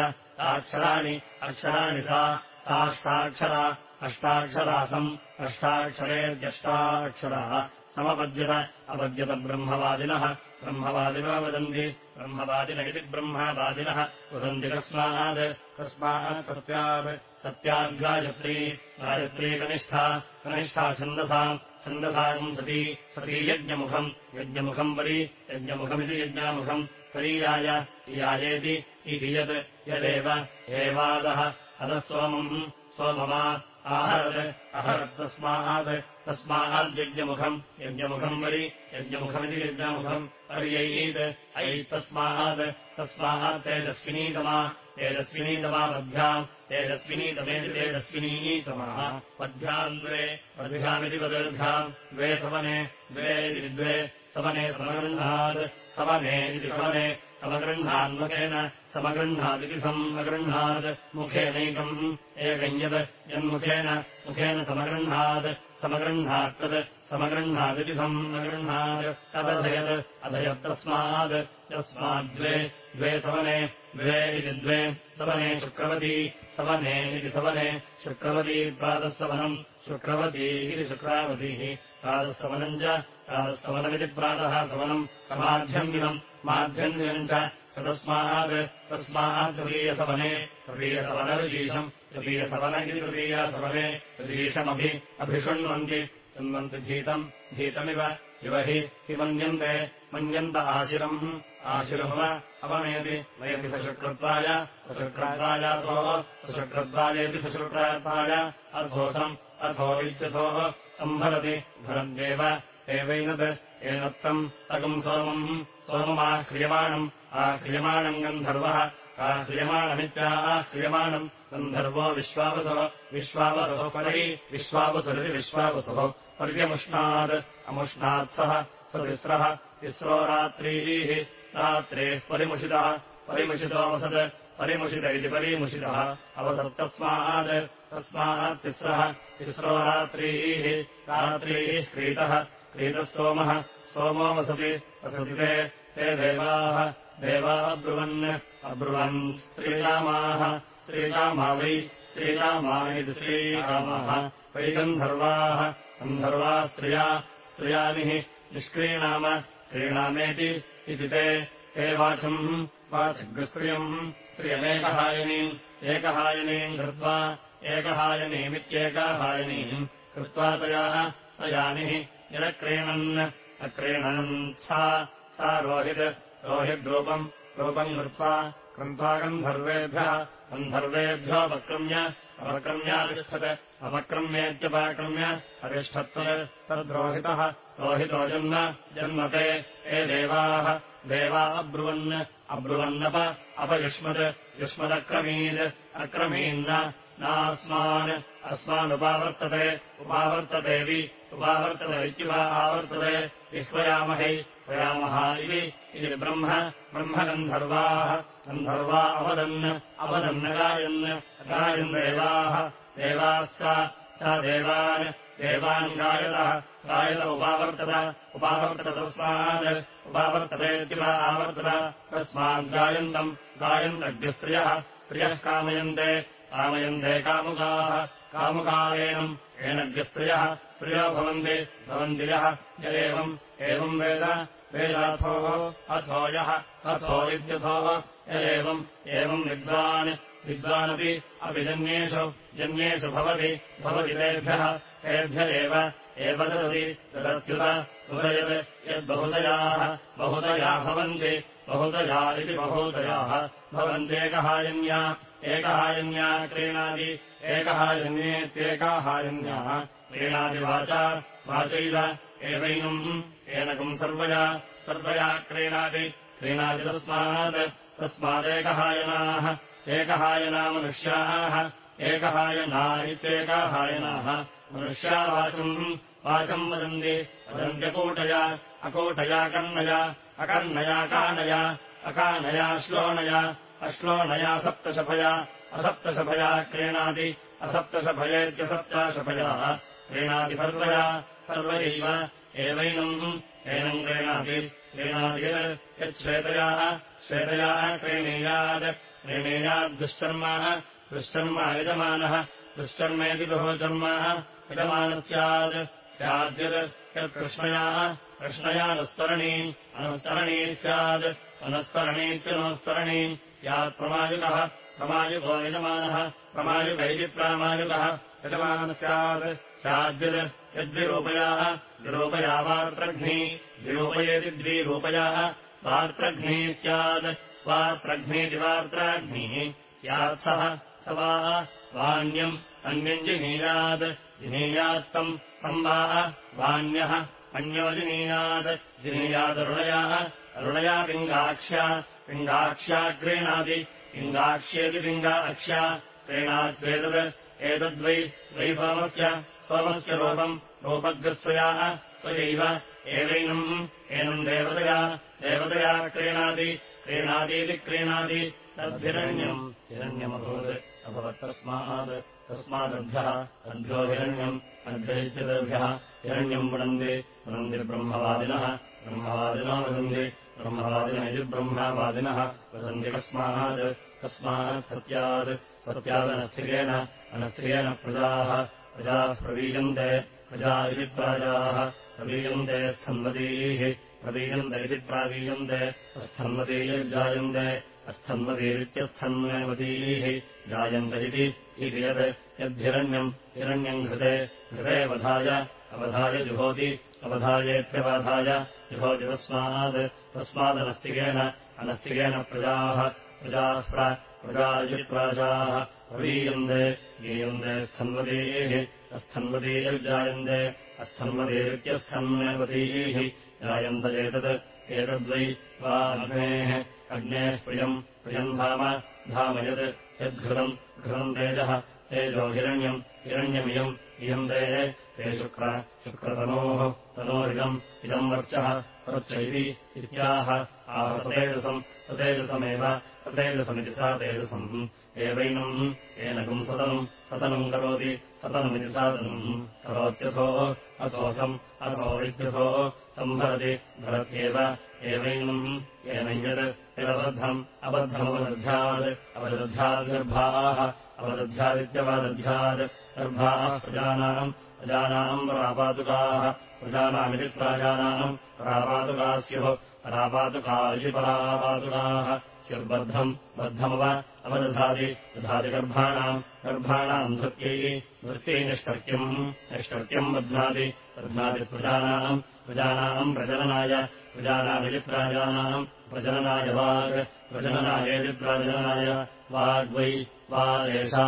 अक्षराणि अक्षराणि सा साष्टाक्षरा अष्टाक्षरासम् अष्टाक्षरेत्यष्टाक्षराः समपद्यत अपद्यत ब्रह्मवादिनः। ब्रह्मवादिनो वदन्ति ब्रह्मवादिन इति ब्रह्मवादिनः। वदन्ति कस्मात् तस्मात् सत्यात् सत्याद्गायत्री गायत्री कनिष्ठा कनिष्ठा छन्दसाम् छन्दसाम् सती सती यज्ञमुखम् यज्ञमुखम् परि यज्ञमुखमिति यज्ञामुखम्। परीयाय यायेति यत् यदेव एवादः अधः सोमम् सोममा आहरत् अहरत्तस्मात् तस्माद्यज्ञमुखम् यज्ञमुखम् वरि यज्ञमुखमिति यज्ञमुखम् पर्ययीत् ऐतस्मात् तस्मात् तेजस्विनीतमा तेजस्विनीतमा पद्भ्याम् तेजस्विनीतमेति तेजस्विनीतमः पद्भ्याम् द्वे पद्भ्यामिति पदभ्याम् द्वे सवने द्वे इति द्वे सवने समगृह्णात् सवने इति सवने समगृह्णान्मुखेन समगृह्णादिति समगृह्णात् मुखेनैकम् एकम् यत् यन्मुखेन मुखेन समगृह्णात् समगृह्णात् तत् समगृह्णादिति समगृह्णात् तदधयत् अधयत्तस्मात् यस्माद्द्वे द्वे सवने द्वे इति द्वे सवने शुक्रवती सवने इति सवने शुक्रवती प्रातःसवनम् शुक्रवती इति शुक्रावतीः प्रातःसवनम् च प्रातःसवनमिति प्रातः सवनम् समाध्यन्दिनम् माध्यन्दिनम् च तस्मात् तस्मात् तृतीयसवने तृतीयसवनऋजीशम् तृतीयसवन इति तृतीयसवने ऋजीशमभि अभिशृण्वन्ति। शृण्वन्ति धीतम् धीतमिव इव हि हि मन्यन्ते मन्यन्त आशिरम् आशिरमुव अवमेति। वयति सशुक्रत्वाय सशुक्रतायाथोः सशुक्रत्वायेति सशुक्रताय अर्थोऽसम् अर्थो इत्यथोः सम्भरति भरद्देव एवैनत् एनत्तम् तगम् सोमम् सोममाह्रियमाणम् आह्रियमाणम् गन्धर्वः आह्रियमाणमित्याह्रियमाणम् गन्धर्वो विश्वावसो विश्वावसो परै विश्वावसुरिति विश्वावसुः पर्यमुष्णात् अमुष्णात्सः सतिस्रः तिस्रो रात्रीः रात्रेः परिमुषितः परिमुषितोऽवसत् परिमुषित इति परिमुषितः अवसत्तस्मात् तस्मात् तिस्रः तिस्रो रात्रीः रात्रीः क्रीतः क्रीतः सोमः सोमो वसति वसति ते ते देवाः देवा अब्रुवन् अब्रुवन् श्रीरामाः श्रीरामा वै श्रीरामा इति श्रीरामः वै गन्धर्वाः गन्धर्वा स्त्रिया स्त्रियानिः निष्क्रीणाम क्रीणामेति इति ते ते वाचम् वाचग्स्त्रियम् स्त्रियमेकहायनीम् एकहायनीम् कृत्वा एकहायनीमित्येकाहायनीम् कृत्वा तया तयानिः निरक्रीणन् अक्रीणन् सा रोहित् रोहिद्रूपम् रूपम् कृत्वा कृत्वा गन्धर्वेभ्यः गन्धर्वेभ्योऽपक्रम्य अपक्रम्यातिष्ठत् अपक्रम्येत्यपाक्रम्य अतिष्ठत् तद्रोहितः रोहितो जन्म जन्मते ये देवाः देवा अब्रुवन् अब्रुवन्नप अपयुष्मत् युष्मदक्रमीत् अक्रमीन्न नास्मान् अस्मानुपावर्तते उपावर्ततेऽपि उपावर्तत इत्युपा आवर्तते विह्वयामहै वयामः इति ब्रह्म ब्रह्मगन्धर्वाः। गन्धर्वा अवदन् अवदन्नगायन् गायन् देवाः। देवाः सा देवान् देवान् गायतः। गायत उपावर्तत उपावर्तत तस्मात्। उपावर्ततेत्युपा आवर्तत तस्माद्गायन्तम् गायन्तग्स्त्रियः स्त्रियः कामयन्ते कामयन्ते कामुकाः। कामुकायेनम् येनग्स्त्रियः स्त्रियो भवन्ति भवन्ति यः य एवम् एवम् वेद वेदाथोः अथो यः अथो इत्यथोः य एवम् एवम् विद्वान् विद्वानपि अपि जन्येषु जन्येषु भवति भवति तेभ्यः तेभ्य एव ददति तदत्युत उदयत् यद्बहुदयाः बहुदया भवन्ति बहुदया इति बहुदयाः भवन्त्येकहायन्या एकहायन्या क्रीणादि एकहायन्येत्येकाहायन्याः क्रीणादिवाचा वाचैव एवैनम्। एनकम् सर्वया सर्वया क्रीणाति क्रीणाति तस्मात् तस्मादेकहायनाः एकहायना मनुष्याः एकहायना इत्येकाहायनाः मनुष्या वाचम् वदन्ति वदन्त्यकूटया अकूटया कर्णया अकर्णया कानया अकानया श्लोणया अश्लोणया सप्तशभया असप्तशभया क्रीणाति असप्तशभयेत्यसप्ताशभयाः क्रीणाति सर्वया सर्वैव एवैनम् एनम् क्रीणाति क्रीणाति यच्छ्वेतयाः श्वेतयाः क्रीणीयात् क्रीणीयाद्दुश्चर्माः दुश्चर्मा यजमानः दुश्चर्मेति बहुचर्माः यजमानः स्यात् स्याद्यत् यत्कृष्णयाः कृष्णयानुस्तरणी अनुस्तरणी स्यात् अनुस्तरणीत्यनुस्तरणी यात् प्रमायुको यजमानः प्रमायुकैतिप्रामायुकः यजमानः स्यात् स्याद्यत् यद्विरूपयाः द्विरूपया वार्त्रघ्नी द्विरूपयेति द्विरूपयाः वार्त्रघ्नी स्यात् वार्त्रघ्नीति वार्त्राघ्निः स्यात्सः स वा वान्यम् अन्यम् जिनीयात् जिनीयात्तम् तम् वा वान्यः अन्यो जिनीयात् जिनीयादरुणयाः अरुणया पिङ्गाक्ष्या पिङ्गाक्ष्या क्रीणाति पिङ्गाक्ष्येति पिङ्गाक्ष्या क्रीणात्येतत् एतद्वै वै सोमस्य सोमस्य रूपम् रूपग्रस्वयाः स्वयैव एवैनम् एनम् देवतया देवतया क्रीणाति क्रीणातीति क्रीणाति तद्धिरण्यम् हिरण्यमभवत् अभवत्तस्मात् तस्मादभ्यः अभ्यो हिरण्यम् अभ्यैत्यदभ्यः हिरण्यम् वदन्ति वदन्ति ब्रह्मवादिनः ब्रह्मवादिनो वदन्ति ब्रह्मवादिन इति ब्रह्मवादिनः वदन्ति कस्मात् तस्मात् सत्यात् सत्यादनस्थिरेण अनस्थिरेण प्रजाः प्रजाः प्रवीयन्ते प्रजा इति प्राजाः प्रवीयन्ते स्थन्वतीः प्रवीयन्त इति प्रावीयन्ते अस्थन्वतीर्जायन्ते अस्थन्वतीरित्यस्थन्वतीः जायन्त इति यत् यद्धिरण्यम् हिरण्यम् घृते घृते वधाय अवधाय जुहोति अवधायेत्यवधाय तस्मात् तस्मादनस्तिकेन अनस्तिकेन प्रजाः प्रजाः प्रजायुप्राजाः प्रवीयन्ते गीयन्ते स्थन्वतीः अस्थन्वतीर्जायन्ते अस्थन्वतीरित्यस्थन्वतीः जायन्त एतत् एतद्वै वा अग्नेः अग्नेः प्रियम् प्रियम् धाम धाम यत् यद्घृतम् घृतम् तेजः तेजो हिरण्यम् हिरण्यमियम् इयम् ते ते शुक्र शुक्रतनोः तनोरिदम् इदम् वर्चः वर्च इति इत्याह आह सतेजसम् सतेजसमेव सतेजसमिति सा तेजसम्। एवैनम् एनकम् सतनम् सतनम् करोति सतनमिति सातनम् करोत्यथो अथोऽसम् अथो इत्यथो सम्भरति भरत्येव। एवैनम् एनम् यत् यदबद्धम् अबद्धमवदध्यात् अवदध्याद्गर्भाः अवदध्यादित्यवदध्यात् गर्भाः प्रजानाम् प्रजानाम् परापातुकाः प्रजानामिति प्राजानाम् परापातुकाः स्युः परापातुकाः स्युर्बद्धम् बद्धमव अवदधाति दधाति गर्भाणाम् गर्भाणाम् धृत्यै धृत्यै निष्कर्त्यम् निष्कर्त्यम् बध्नाति बध्नाति प्रजानाम् प्रजानाम् प्रजननाय प्रजानामिति प्राजानाम् प्रजननाय वाग् प्रजननायेति प्राजननाय। वाग्वै वा एषा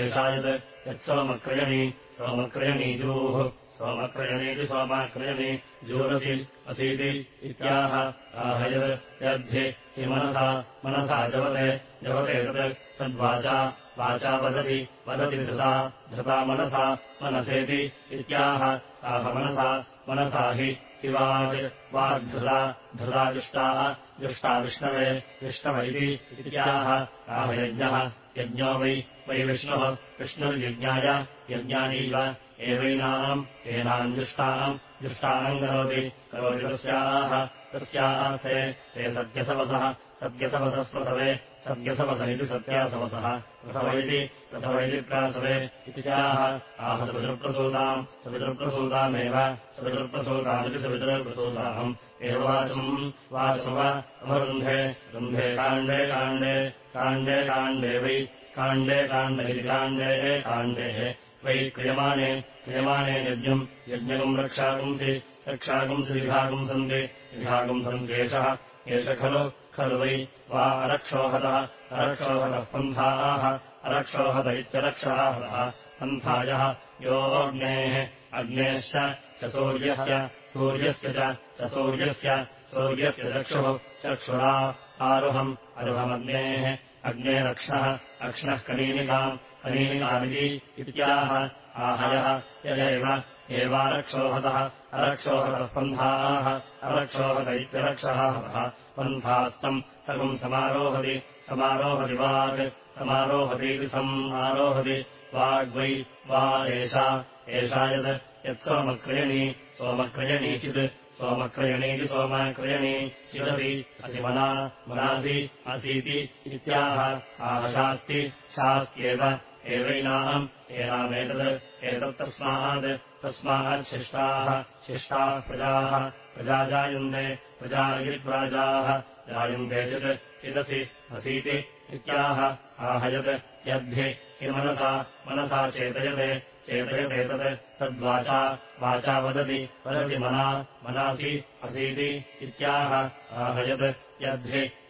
एषा यत् यत्सोमक्रयणी सोमक्रयणीजूः सोमक्रयणीति सोमाक्रयणी जूरसि असीति इत्याह आहयत् यद्धि हि मनसा मनसा जवते जवते तत् तद्वाचा वाचा वदति वदति धृता धृता मनसा मनसेति इत्याह आह मनसा मनसा हि वाग् वाग्धृता धृता जुष्टाः जुष्टा विष्णवे विष्णव इति इत्याह आहयज्ञः यज्ञो वै वै विष्णुः विष्णुर्यज्ञाय यज्ञानीव एवैनाम् एनाम् जुष्टाम् जुष्टानम् करोति करोति तस्याः तस्याः ते ते सत्यसवसः सत्यसवसः प्रसवे सत्यसवसमिति सत्यासवसः प्रसवैति प्रसवैति प्रासवे इति चाह आह सवितृप्रसूताम् सवितृप्रसूतामेव सवितृप्रसूतामिति सवितृप्रसूताम् एव वाचम् वाचमव अवरुन्धे रुन्धे काण्डे काण्डे काण्डे काण्डे वै काण्डे काण्ड इति काण्डे काण्डे वै क्रियमाणे क्रियमाणे यज्ञम् यज्ञकम् रक्षाकुंसि रक्षाकुंसि विभागुंसन्ति विभागुंसन्त्येषः एष खलु खलु वै वा अरक्षोहतः अरक्षोहतः पन्थाः अरक्षोहत इत्यरक्षाहतः पन्थायः योऽग्नेः अग्नेश्च च सूर्यस्य सूर्यस्य च सूर्यस्य सूर्यस्य चक्षुः चक्षुरा आरुहम् अरुहमग्नेः अग्नेरक्षः अक्ष्णः कनीनिकाम् कनीनिकामिति इत्याह आहयः यदेव एवारक्षोहतः अरक्षोहतः पन्थाः अरक्षोहत इत्यरक्षाहतः पन्थास्तम् तगुम् समारोहति समारोहति वाग् समारोहतीति सम् आरोहति। वाग्वै वा एषा एषा यत् यत्सोमक्रयणी सोमक्रयणीचित् सोमक्रयणीति सोमक्रयणी चिरसि अतिमना मनासि असीति इत्याह। आहशास्ति शास्त्येव एवैनाम् एनामेतत् एतत्तस्मात् तस्मात् शिष्टाः प्रजाः प्रजा जायन्ते प्रजागिरिप्राजाः जायन्ते चित् चिदसि असीति इत्याह आहयत् यद्धि किमनसा मनसा चेतयते चेतयते तत् तद्वाचा वाचा वदति वदति मना मनासि असीति इत्याह आहयत्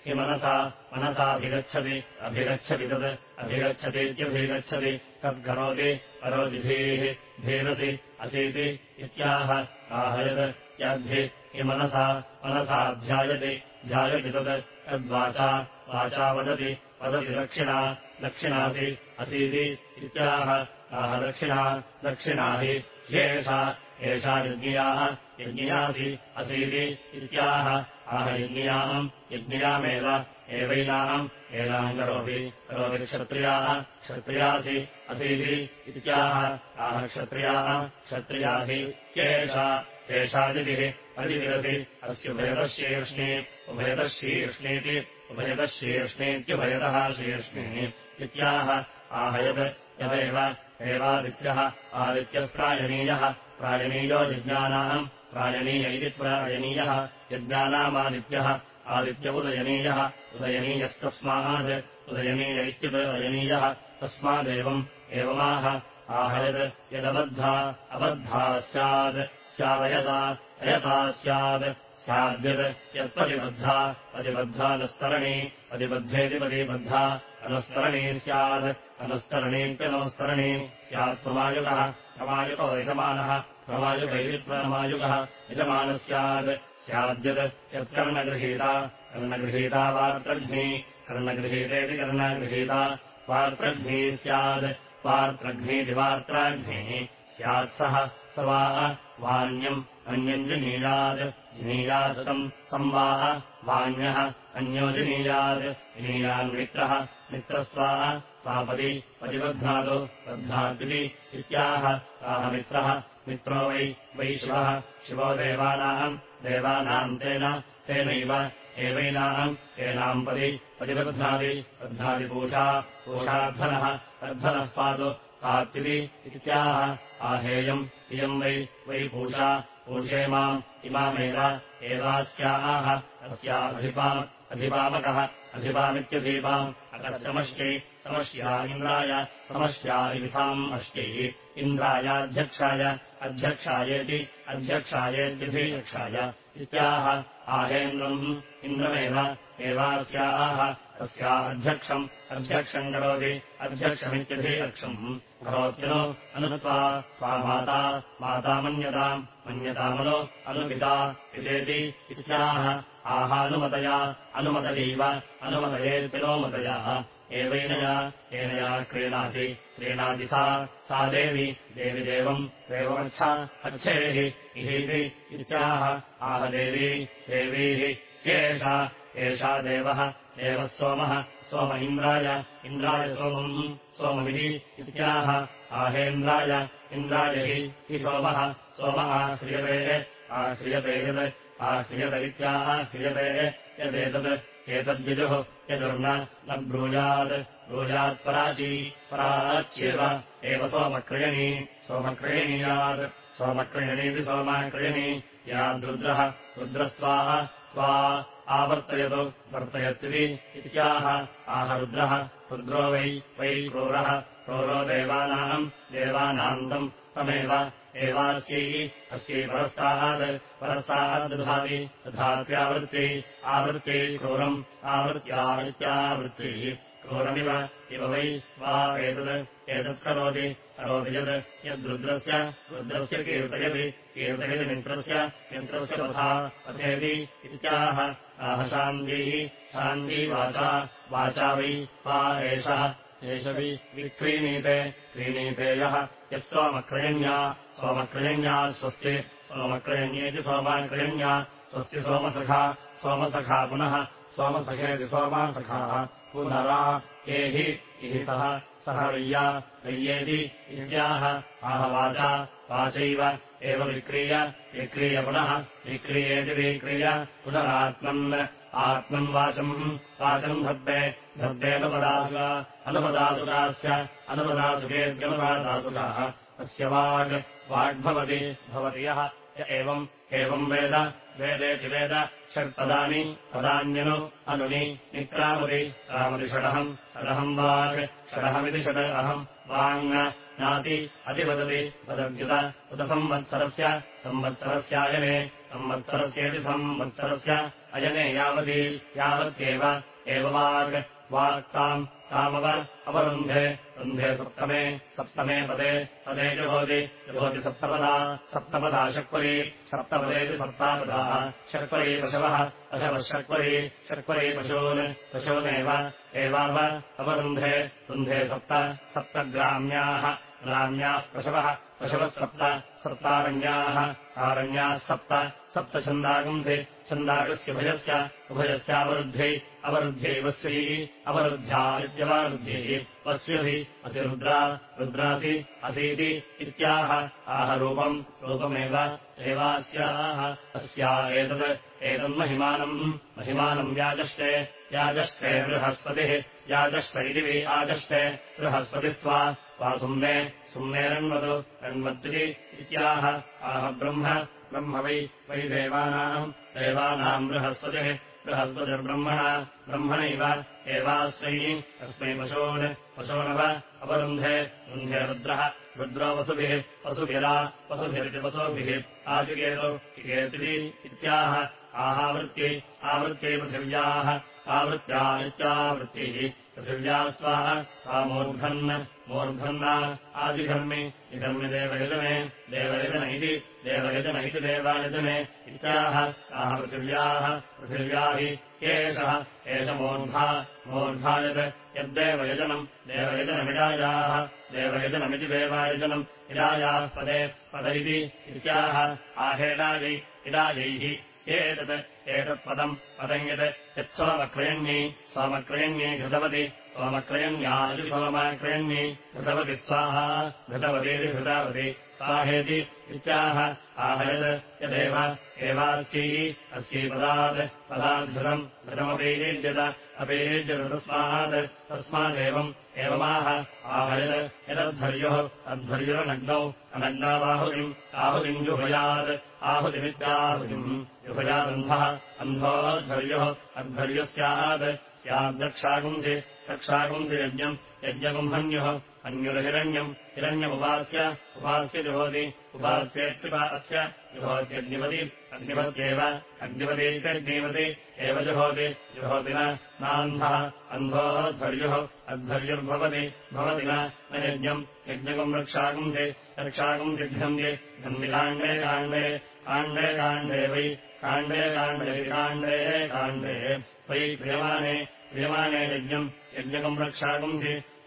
किमनसा मनसाभिगच्छति अभिगच्छति तत् अभिगच्छतीत्यभिगच्छति तत्करोति करोतिभिः धीरसि असीति इत्याह आहयत् यद्धि किमनसा मनसा ध्यायति ध्यायति तत् तद्वाचा वाचा वदति वदति दक्षिणा दक्षिणासि असीति इत्याह आह दक्षिणा दक्षिणा हि ह्येषा एषा यज्ञियाः यज्ञियासि असीति इत्याह। आह यज्ञियाम् यज्ञियामेव। एवैनाम् एनाम् करोति। करोति क्षत्रियाः क्षत्रियासि असीति इत्याह। आह क्षत्रियाः क्षत्रिया हि ह्येषा एषादितिः अदितिरसि अस्युभयतः शीर्ष्णे उभयतः शीर्ष्णीति उभयतः शीर्ष्णीत्युभयतः शीर्ष्णे इत्याह आहयत् यदेव एवादित्यः आदित्यः प्रायणीयः प्रायणीयो यज्ञानाम् प्रायणीय इति प्रायणीयः यज्ञानामादित्यः आदित्य उदयनीयः उदयनीयस्तस्मात् उदयनीय इत्युदयनीयः तस्मादेवम् एवमाह आहयत् यदबद्धा अबद्धा स्यात् स्यादयता अयता स्यात् स्याद्यत् यत्परिबद्धा परिबद्धा अनुस्तरणी परिबद्धेति परिबद्धा अनुस्तरणी स्यात् अनुस्तरणीत्यनुस्तरणी स्यात् प्रमायुको यजमानः प्रमायुगैरित्वमायुगः यजमानः स्यात् स्याद्यत् यत्कर्णगृहीता कर्णगृहीता वार्तघ्नी कर्णगृहीतेति कर्णगृहीता वार्त्रघ्नी स्यात् वार्त्रघ्नीति वार्त्राघ्निः स्यात्सः स वा वान्यम् अन्यम् जिनीयात् जिनीयादतम् तम् वा वान्यः अन्यो जिनीयात् जिनीयान्मित्रः मित्रस्त्वा स्वापदि परिबध्नातु बध्नाद्विति इत्याह आह मित्रः मित्रो वै वै शिवः शिवो देवानाम् देवानाम् तेन तेनैव एवैनाम् एनाम् पदि परिबध्नादि बध्नादिपूषा पूषार्धनः अर्धनः पातु पात्विति इत्याह। आहेयम् इयम् वै वै पूषा पूषेमाम् इमामेव एवास्याः अस्याधिपाम् अधिपामकः अधिपामित्यधीपाम् अकसमष्ट्यै समश्या इन्द्राय समश्या विधाम् अष्ट्यैः इन्द्रायाध्यक्षाय अध्यक्षायेति अध्यक्षायेत्यधिरक्षाय इत्याह आहेन्द्रम् इन्द्रमेव एवास्याः तस्या अध्यक्षम् अध्यक्षम् करोति अध्यक्षमित्यधिरक्षम् करोत्यनो अनुत्वा त्वा माता माता मन्यताम् मन्यतामनो अनुपिता पितेति इत्याह। आहानुमतया अनुमतयैव अनुमतयेत्यनोमतया एवैनया एनया क्रीणाति क्रीणाति सा सा देवी देवि देवम् देवमर्था अच्छेः इहीति इत्याह आह देवी देवीः ह्येषा एषा देवः देवः सोमः सोम इन्द्राय इन्द्राय सोमम् सोमविहि इत्याह आहेन्द्राय इन्द्राय हि सोमः सोमः श्रियते आश्रियते यत् आश्रियत इत्याह श्रियते यदेतत् एतद्विदुः यदुर्न न ब्रूयात् ब्रूयात्पराची पराच्येव। एव सोमक्रयणी सोमक्रयणीयात् सोमक्रयणीति सोमाक्रयणी याद्रुद्रः रुद्रस्त्वाः त्वा आवर्तयतु वर्तयत्विति इत्याह। आह रुद्रः रुद्रो वै वै क्रूरः। क्रूरो देवानाम् देवानान्तम् तमेव एवास्यै अस्यै परस्तात् परस्ताद्दधाति तथात्यावृत्ति आवृत्ति क्रूरम् आवृत्त्यावृत्यावृत्तिः क्रूरमिव इव वै वा एतत् एतत् करोति यत् यद्रुद्रस्य रुद्रस्य कीर्तयति कीर्तयति मित्रस्य यन्त्रस्य इत्याह। आह शान्तिः शान्ती वाचा वाचा वै वा एषः एष वि विक्रीणीते क्रीणीते यः यः सोमक्रयण्या सोमक्रयण्या स्वस्ति सोमक्रयण्येति सोमाक्रयण्या स्वस्ति सोमसखा सोमसखा पुनः सोमसखेति सोमासखाः पुनरा ये हि इति सः सह रय्या रय्येति इत्याह आह वाचा वाचैव एव विक्रीय विक्रीय पुनः विक्रियेति विक्रीय पुनरात्मन् आत्मन् वाचम् वाचम् धत्ते धत्तेऽनुपदासुरा अनुपदासुरास्य अनुपदासुकेत्यनुपादासुराः अस्य वाग् वाग्भवति भवति यः एवम् एवम् वेद वेदेति वेद षट्पदानि पदान्यनु अनुनि षडहम् षडहम् वाक् षडहमिति षड् अहम् वाङ् नाति अतिवदति वदद्युत उत संवत्सरस्य संवत्सरस्यायने संवत्सरस्येति संवत्सरस्य अयने यावती यावत्येव एव वाक् वाक्ताम् तामव अवरुन्धे रुन्धे सप्तमे सप्तमे पदे पदे जुहोति जुहोति सप्तपदा सप्तपदा शक्वरी सप्तपदेति सप्तापदाः शर्करी पशवः शर्करी शर्करी पशून् पशूनेव एवाव अवरुन्धे रुन्धे सप्त सप्तग्राम्याः ग्राम्याः पशवः पशवः सप्त सप्तारण्याः आरण्याः सप्त सप्तछन्दागंसि छन्दागस्य भयस्य उभयस्यावरुद्ध्यै अवरुद्ध्यै वस्यै अवरुद्ध्या इत्यवरुद्ध्यैः वस्यसि असि रुद्रा रुद्रासि असीति इत्याह आह रूपम् रूपमेव एवास्याः अस्या एतत् एतन्महिमानम् महिमानम् व्याजष्टे याजष्टे बृहस्पतिः याजष्ट इति वि आजष्टे बृहस्पतिस्त्वा स्वा सुम्ने सुम्नेरन्वतु रण्वत्विति इत्याह आह ब्रह्म ब्रह्म वै वै देवानाम् देवानाम् बृहस्पतिः बृहस्पतिर्ब्रह्मणा ब्रह्मणैव एवास्मै अस्मै पशून् पशूनव अपरुन्धे रुन्धे रुद्रः रुद्रो वसुभिः वसुभिरा वसुभिरिति वसुभिः आचिकेतु चिकेतिः इत्याह आहावृत्ति आवृत्यै पृथिव्याः आवृत्त्या इत्यावृत्तिः पृथिव्या स्वाः स्वामूर्धन् मूर्धन्ना आदिघर्मि इधर्मि देवयजने देवयजन इति देवयजन इति देवायजने इत्याह आह पृथिव्याः पृथिव्या हि एषः एष मूर्धा मूर्धा यत् यद्देवयजनम् देवयजनमिडायाः देवयजनमिति देवायजनम् इडायाः पदे पद इति इत्याह आहेडायै इडायैः एतत् एतत्पदम् पदम् यत् यत्स्वमक्रयण्यै स्वमक्रयण्यै घृतवति सोमक्रयण्यादि सोमक्रयण्यै घृतवति स्वाहा घृतवतीति घृतावति। स्वाहेति इत्याह आहयत् यदेव एवास्यै अस्यै पदात् पदाद्धृतम् घृतमपीड्यत अपीड्यतस्मात् तस्मादेवम् एवमाह आहयत् यदद्धर्युः अध्वर्युरनग्नौ अनग्नाबाहुतिम् आहुतिम् जुभयात् आहुतिमित्याहुतिम् जुभयादन्धः अन्धोऽध्वर्युः अध्वर्युः स्यात् स्याद्रक्षागुंसि रक्षागुंसि यज्ञम् यज्ञगुम्हन्युः अन्युरहिरण्यम् हिरण्यमुपास्य उपास्य जुहोति उपास्येत्युपास्य जुहोत्यग्निपति अग्निपत्येव अग्निपतीत्यग्निपति एव जुहोति जुहोति नान्धः अन्धोऽध्वर्युः अध्वर्युर्भवति भवति न यज्ञम् यज्ञकम् रक्षागुंसि घ्नन्ति घन्दिकाण्डे काण्डे काण्डे काण्डे वै काण्डे काण्डे काण्डे काण्डे वै क्रियमाणे क्रियमाणे यज्ञम् यज्ञकम्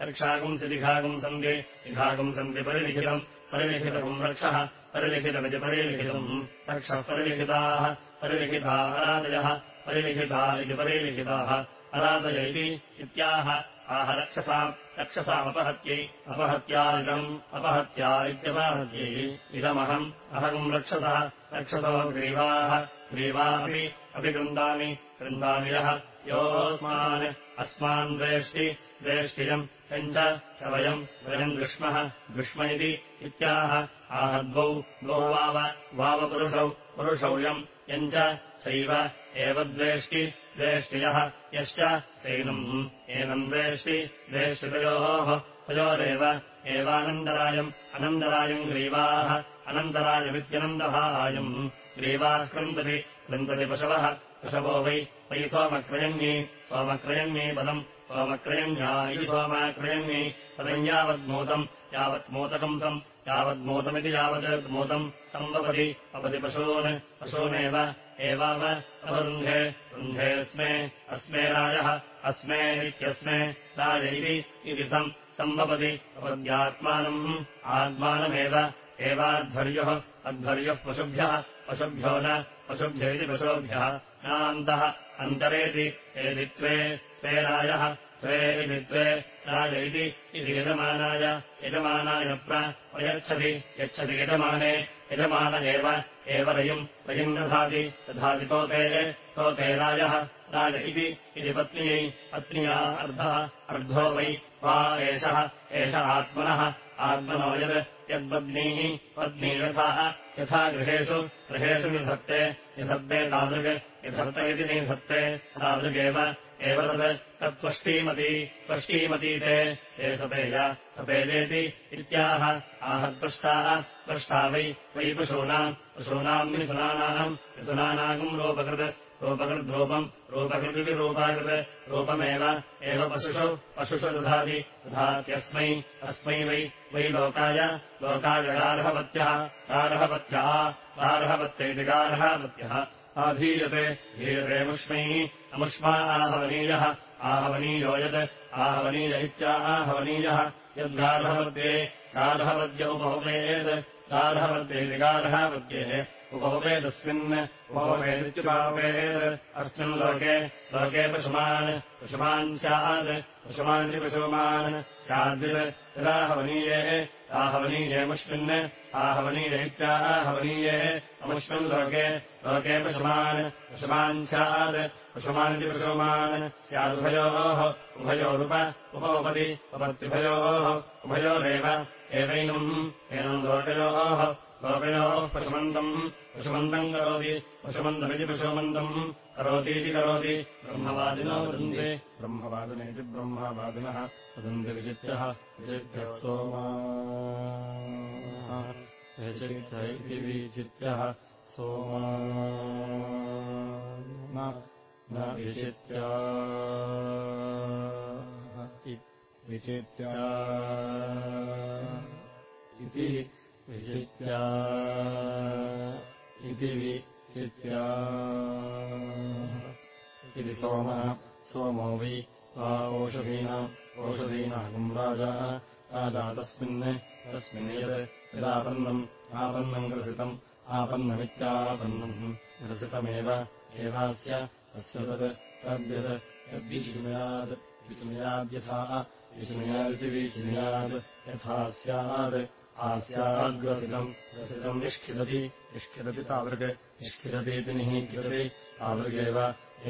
रक्षागुंसि दिघागुम् सन्ति दिघागुम् सन्ति परिलिखितम् परिलिखितकम् रक्षः परिलिखितमिति परिलिखितम्। रक्षः परिलिखिताः परिलिखिता अरादयः परिलिखिता इति परिलिखिताः। अरादय इति इत्याह आह रक्षसा रक्षसामपहत्यै अपहत्यादिदम् अपहत्या इत्यपहत्यै। इदमहम् अहम् रक्षसः रक्षसो ग्रीवाः ग्रीवापि अपि गृन्दामि गृन्दामि यः योऽस्मान् अस्मान् द्वेष्टि द्वेष्टियम् यञ्च स वयम् वयम् दृष्मः दृष्म इति इत्याह। आह द्वौ द्वौ वाव वावपुरुषौ पुरुषौ यम्। यञ्च सैव एव द्वेष्टि द्वेष्टियः यश्च चैनम् एनम् द्वेष्टि द्वेष्टितयोः। तयोरेव एवानन्दरायम् अनन्दरायम् ग्रीवाः। अनन्तरायमित्यनन्दभायम्। ग्रीवाः कृन्दति कृन्दति पशवः पशवो वै वै सोमक्रयण्यै सोमक्रयण्यै पदम् सोमक्रयण्या इति सोमाक्रयण्यै पदम् यावद्मूतम् यावत्मूतकम् तम् यावद्मूतमिति यावद्मूतम् सम्भवति अपति पशून् पशूनेव एवाव अवरुन्धे रुन्धेऽस्मे अस्मे राजः अस्मे इत्यस्मे राज इति सम् सम्भवति अपद्यात्मानम् आत्मानमेव एवाध्वर्युः अध्वर्युः पशुभ्यः पशुभ्यो न पशुभ्य इति नान्तः अन्तरेति एति त्वे त्वे राजः त्वे इति त्वे राज इति यजमानाय यजमानाय प्रयच्छति यच्छति यजमाने यजमान एव एव रयिम् रयिम् दधाति दधाति तोते तोते राजः राज इति पत्न्यै पत्न्या अर्धः अर्धो वै वा एषः एष आत्मनः आत्मनो यत् यद्पत्नीः पत्नी यथा यथा गृहेषु गृहेषु निधत्ते निधत्ते तादृग् निधत्त इति निधत्ते एव तत् तत्त्वष्टीमती त्वष्टीमती ते सतेज सतेजेति इत्याह आहत्पृष्टाः पृष्टा वै वै पशूनाम् पशूनाम् मिथुनानाम् मिथुनानागम् रोपकृत् रूपकृद्रूपम् रूपकृदिति रूपाकृत् रूपमेव एव पशुषु पशुषु दधाति दधात्यस्मै अस्मै वै वै लोकाय लोकाय गार्हवत्यः गार्हवत्यः गार्हवत्यैति गार्हवत्यः आधीयते धीयते मुष्मैः अमुष्मा आहवनीयः आहवनीयो यत् आहवनीय इत्याहवनीयः यद्गार्हवद्ये गार्हवद्य उपभवेत् गार्हवद्येति गार्हवद्ये उपभवेदस्मिन् उपभवेदित्युपावेत् अस्मिन् लोके लोके पशुमान् पशुमान् स्यात् पशुमानि पशुमान्। स्याद्वित् यदाहवनीये आहवनीयेमुष्मिन् आहवनीय अमुष्मिन् लोके लोके पशुमान् पशुमान् स्यात् पशुमानिति पशुमान्। स्यादुभयोः उभयोरुप उपपति उपत्युभयोः उभयोरेव। एवैनम् एनम् लोकयोः लोकयोः पशुमन्तम् पशुमन्तम् करोति पशुमन्तमिति पशुमन्तम् करोतीति करोति ब्रह्मवादिनो वदन्ति ब्रह्मवादनेति ब्रह्मवादिनः वदन्ति विचित्यः विचित्यः सोमा। इति विचित्यः सोमा। न विचित्या विचित्या इति विचित्या इति विचित्या इति सोमः सोमो वै वा ओषधीनाम् ओषधीनागम् राजा राजा तस्मिन् तस्मिन् यत् यदापन्नम् आपन्नम् ग्रसितम् आपन्नमित्यापन्नम् ग्रसितमेव एवास्य अस्य तत् तद्यत् यद्विचिमयात् विचिमयाद्यथा विचिमयादिति विचिमयात् यथा स्यात् आस्याद्ग्रसितम् ग्रसितम् निष्खिदति निष्खिदति तावृक् निष्खिदतीति निहीख्यते तावृगेव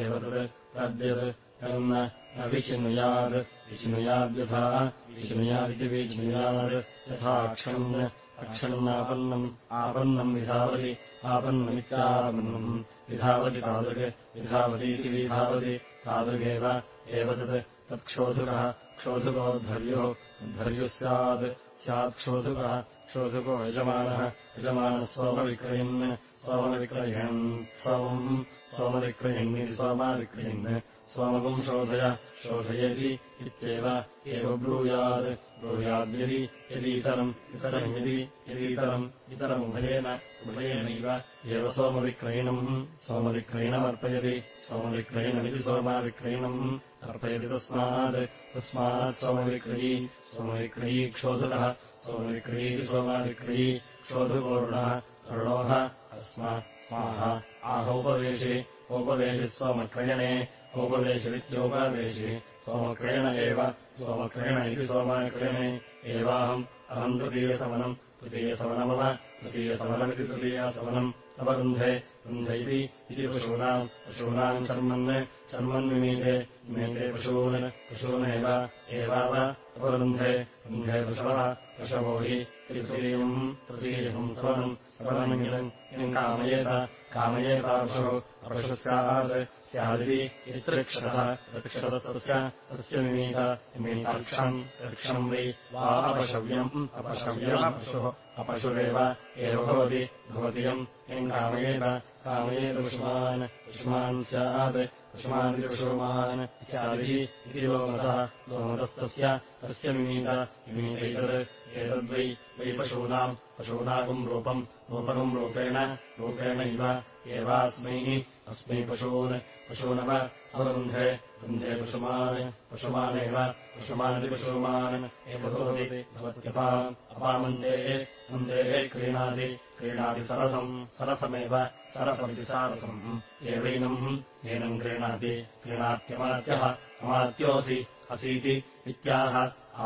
एव तत् तद्यत् तन्न न विचिनुयात् विचिनुयाद्यथा विचिनुयादिति विचिनुयात् यथा अक्षन् अक्षन्नापन्नम् आपन्नम् विधावति आपन्नमित्यापन्नम् विधावति तादृक् विधावतीति विधावति तादृगेव एव तत् तत्क्षोधुकः क्षोधुको धर्युः धर्युः स्यात् स्यात्क्षोधुकः क्षोधुको यजमानः यजमानः सोमविक्रयन् सोमविक्रयन् सोमम् सोमविक्रयन्निति सोमाविक्रयन् सोमगुम् शोधय शोधयति इत्येव एव ब्रूयात् ब्रूयाद्यदि यदीतरम् इतरम् यदि यदीतरम् इतरमुभयेन उभयेनैव एव सोमविक्रयणम्। सोमविक्रयणमर्पयति। सोमविक्रयणमिति सोमाविक्रयणम्। अर्पयति तस्मात्। तस्मात् सोमविक्रयी सोमविक्रयी क्षोधुकः। सोमविक्रयी सोमाविक्रयी क्षोधुकोरुणः अरुणोः अस्मात् स्वाः आहौपवेशे औपवेशि सोमक्रयणे औपवेशवित्योपवेशे सोमक्रयण एव सोमक्रयण इति सोमाक्रयणे एवाहम् अहम् तृतीयसवनम् तृतीयसवनमव तृतीयसवनमिति तृतीयसवनम् अवरुन्धे रुन्ध इति पशूनाम् पशूनाम् शर्मन् शर्मन्विमीते विमीते पशून् पशूनेव एवाव अपरुन्धे रुन्धे पशवः पशवो हि तृतीयम् तृतीयम् सवनम् सवनमिदम् इदम् कामयेत कामयेतापशो अपशु स्यात् स्यादिति इत्रिक्षतः ऋक्षतस्तस्य तस्य मिमीत इमीतर्क्षम् ऋक्षम् वै वा अपशव्यम् अपशव्यमपशुः अपशुरेव एव भवति भवतियम् इम् कामयेत कामयेत पशुमान् पशुमान् स्यात् पशुमानिति पशुमान् इत्यादिः इति लोमतः लोमतस्तस्य तस्य इमीतैतत् एतद्वै वै पशूनाम् पशूनागम् रूपम् रूपकम् रूपेण रूपेण इव एवास्मै अस्मै पशून् पशूनव अवरुन्धे रुन्धे पशुमान् पशुमानेव पशुमानिति पशुमान् एव भवति भवत्यपा अपामन्देः मन्देः क्रीणाति क्रीणाति सरसम् सरसमेव सरसमिति सारसम्। एवैनम् एनम् क्रीणाति क्रीणात्यमात्यः अमात्योऽसि असीति इत्याह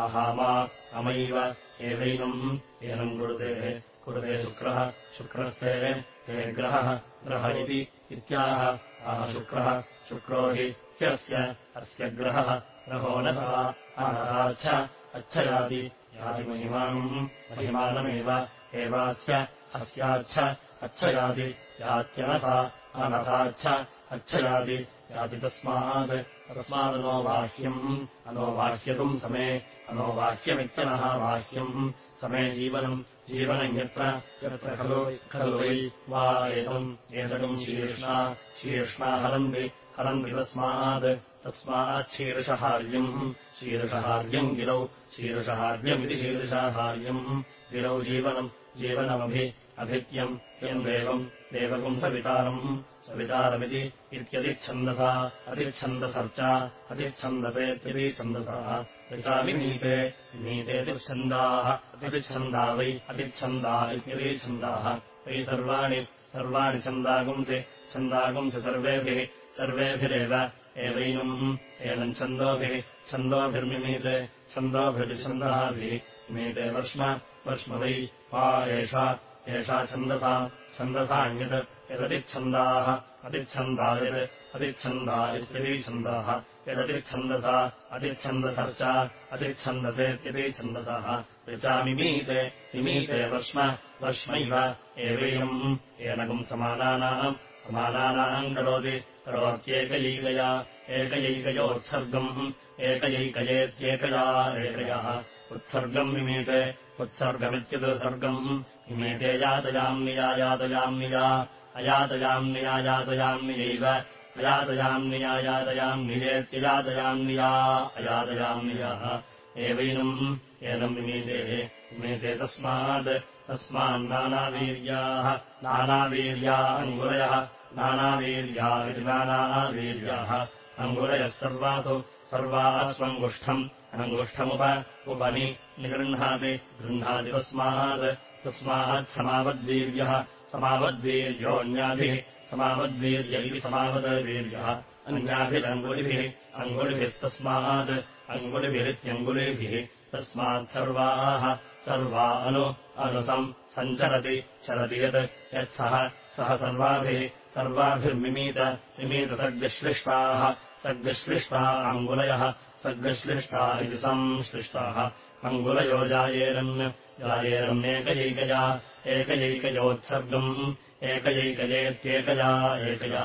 आहामा अमैव एवैनम् एनम् कुरुते कुरुते शुक्रः। शुक्रस्ते ते ग्रहः ग्रह इति इत्याह आह शुक्रः। शुक्रो हि ह्यस्य अस्य ग्रहः। ग्रहो न सा अनसाच्छ अच्छयाति। याति महिमानम् महिमानमेव एवास्य अस्याच्छ अच्छयाति यात्यनसा अनसाच्छ अच्छयाति याति तस्मात् तस्मादनोवाह्यम् अनोवाह्यतुम् समे अनोवाह्यमित्यनः वाह्यम् समे जीवनम् जीवनम् यत्र यत्र खलु खलु वै एतम् एतकम् शीर्ष्णा शीर्ष्णा हरन्ति हरन्ति तस्मात् शीर्षहार्यम् शीर्षहार्यम् गिरौ शीर्षहार्यमिति शीर्षाहार्यम् गिरौ जीवनम् जीवनमभि अभित्यम् यम् देवम् देवकम् सवितारम् सवितारमिति इत्यतिच्छन्दसा अतिच्छन्दसर्चा अतिच्छन्दसेत्यपि छन्दसः। ऋचा विनीते विनीतेतिच्छन्दाः अतिच्छन्दा वै अतिच्छन्दा इत्यपि छन्दाः। वै सर्वाणि सर्वाणि छन्दागुंसि छन्दागुंसि सर्वेभिः सर्वेभिरेव एवैनम्। एनम् छन्दोभिः छन्दोभिर्मिमीते छन्दोभिर्विछन्दहाभिः मीते वर्ष्म वर्ष्म वै वा एषा एषा छन्दसा छन्दसान्यत् यदतिच्छन्दाः अतिच्छन्दा यत् अतिच्छन्दा इत्यपि छन्दाः यदतिच्छन्दसा अतिच्छन्दसर्चा अतिच्छन्दसेत्यपि छन्दसः ऋचामिमीते इमीते वर्ष्म वर्ष्मैव एवैनम् एनकम् समानानाम् समानानाम् करोति करोत्येकयैकया एकयैकयोत्सर्गम् एकयैकयेत्येकया एकयः। उत्सर्गम् मिमीते उत्सर्गमित्युत्सर्गम् इमेते यातयाम्नियायातयाम्निया अयातयाम्नियायातयाम्नियैव अयातयाम्नियायातयाम्नियेत्ययातयाम्निया अयातयाम्नियाः एवैनम् एनम् इमीते इमेते तस्मात् तस्मान्नानावीर्याः नानावीर्या अङ्गुलयः नानावीर्या इति नानावीर्याः। अङ्गुलयः सर्वासु सर्वास्वङ्गुष्ठम् अनङ्गुष्ठमुप उपनि निगृह्णाति गृह्णाति तस्मात् तस्मात् समावद्वीर्यः समावद्वीर्योऽन्याभिः समावद्वीर्य इति समावद्वीर्यः। अन्याभिरङ्गुलिभिः अङ्गुलिभिस्तस्मात् अङ्गुलिभिरित्यङ्गुलिभिः तस्मात् सर्वाः सर्वा अनु अनुसम् सञ्चरति चरति यत् यत्सः सः सर्वाभिः सर्वाभिर्मिमीत मिमीतसद्विश्लिष्टाः सद्विश्लिष्टा अङ्गुलयः सद्विश्लिष्टा इति संश्लिष्टाः अङ्गुलयो जायेरन् जायेरन्नेकयैकया एकयैकयोत्सर्गम् एकयैकयेत्येकया एकया।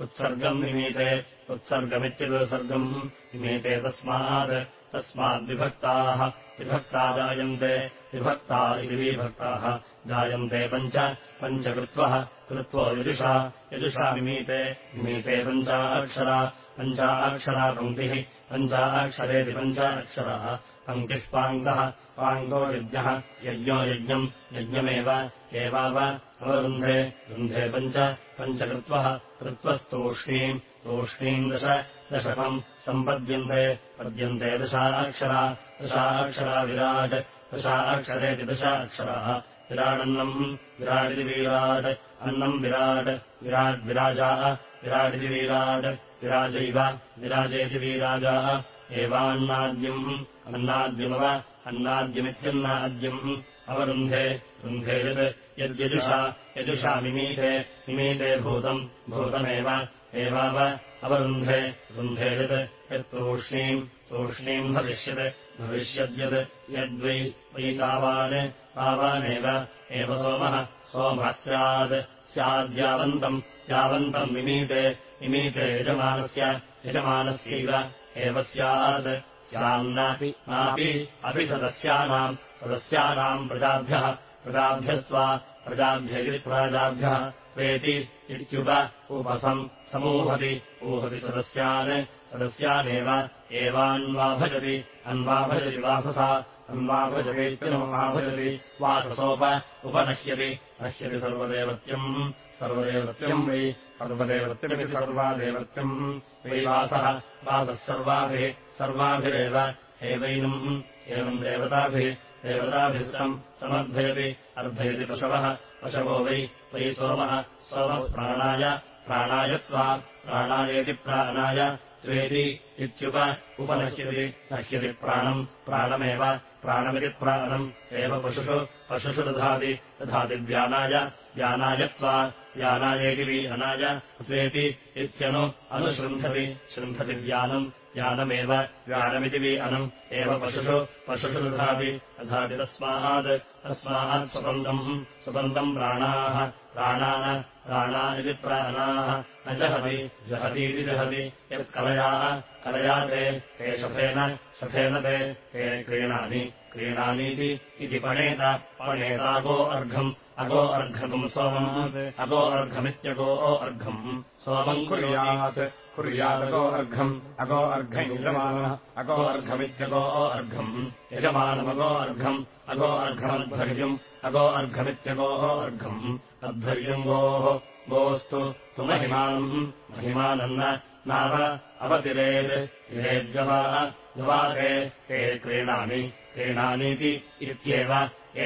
उत्सर्गम् निमीते उत्सर्गमित्युत्सर्गम् निमीते तस्मात् तस्माद्विभक्ताः विभक्ता जायन्ते विभक्ता इति विभक्ताः जायन्ते पञ्च पञ्चकृत्वः कृत्वो यजुषा यजुषा विमीते विमीते पञ्चाक्षरा पञ्चाक्षरा पङ्क्तिः पञ्चाक्षरेति पञ्चाक्षराः पङ्क्तिः पाङ्गः पाङ्गो यज्ञः यज्ञो यज्ञम् यज्ञमेव एवाव अवरुन्धे रुन्धे पञ्च पञ्चकृत्वः कृत्वस्तूष्णीम् तूष्णीम् दश दशकम् सम्पद्यन्ते पद्यन्ते दशाक्षरा दशाक्षरा विराट् दशाक्षरेति दशाक्षराः। विराडन्नम् विराडिति वीराट् अन्नम् विराट् विराड्विराजाः विराडिति वीराट् विराजैव विराजेति वीराजाः एवान्नाद्यम् अन्नाद्यमव अन्नाद्यमित्यन्नाद्यम् अवरुन्धे रुन्धे यत् यद्यजुषा यजुषा मिमीते मिमीते भूतम् भूतमेव एवाव अवरुन्धे रुन्धे यत् यत्तूष्णीम् तूष्णीम् भविष्यत् भविष्यद्यत् यद्वै वै तावान् तावानेव एव सोमः सोमः स्यात् स्याद्यावन्तम् यावन्तम् मिमीते इमीते यजमानस्य यजमानस्यैव एव स्यात् स्यान्नापि नापि अपि सदस्यानाम् सदस्यानाम् प्रजाभ्यः प्रजाभ्यगिरि प्राजाभ्यः त्वेति इत्युप उपसम् समूहति ऊहति सदस्यान् सदस्यानेव एवान्वाभजति अन्वाभजति वाससा अन्वाभजतीत्यनुमाभजति वाससोप उपनश्यति नश्यति सर्वदेवत्यम् सर्वदेवत्यम् वै सर्वदेवत्यमिति सर्वादेवत्यम् वै वासः वासः सर्वाभिः सर्वाभिरेव एवैनम् एवम् देवताभिः देवताभिस्तम् समर्थयति अर्धयति पशवः। पशवो वै वै सोमः। सोमः प्राणाय प्राणायत्वा प्राणायेति प्राणाय त्वेति इत्युप उपनश्यति। नश्यति प्राणम् प्राणमेव प्राणमिति प्राणम्। एव पशुषु पशुषु दधाति दधाति व्यानाय व्यानायत्वा व्यानायेति वि अनाय त्वेति इत्यनु अनुशृन्धति शृन्धति व्यानम् ज्ञानमेव व्यानमिति वि अनम् एव पशुषु पशुषु दधाति दधाति तस्मात् तस्मात् स्वपन्दम् स्वपन्दम् प्राणाः प्राणान् प्राणा इति प्राणाः न जहति जहतीति जहति यत्कलयाः कलया ते ते शफेन शफेन ते ते क्रीणानि क्रीणानीति इति पणेत पणेतागो अर्घम् अगो अर्घतुम् सोमम् अगो अर्घमित्यगो अर्घम् सोमम् कुर्यात् कुर्यादगो अर्घम् अगो अर्घम् यजमानः अगो अर्घमित्यगो अर्घम् यजमानमगो अर्घम् अगो अर्घमध्वर्यम् अगो अर्घमित्यगो अर्घम् अध्वर्यम् गोः गोस्तु तु महिमानम् महिमानम् नाव अवतिरेत् तिरेद्यवा द्वारे ते क्रीणानि क्रीणानीति इत्येव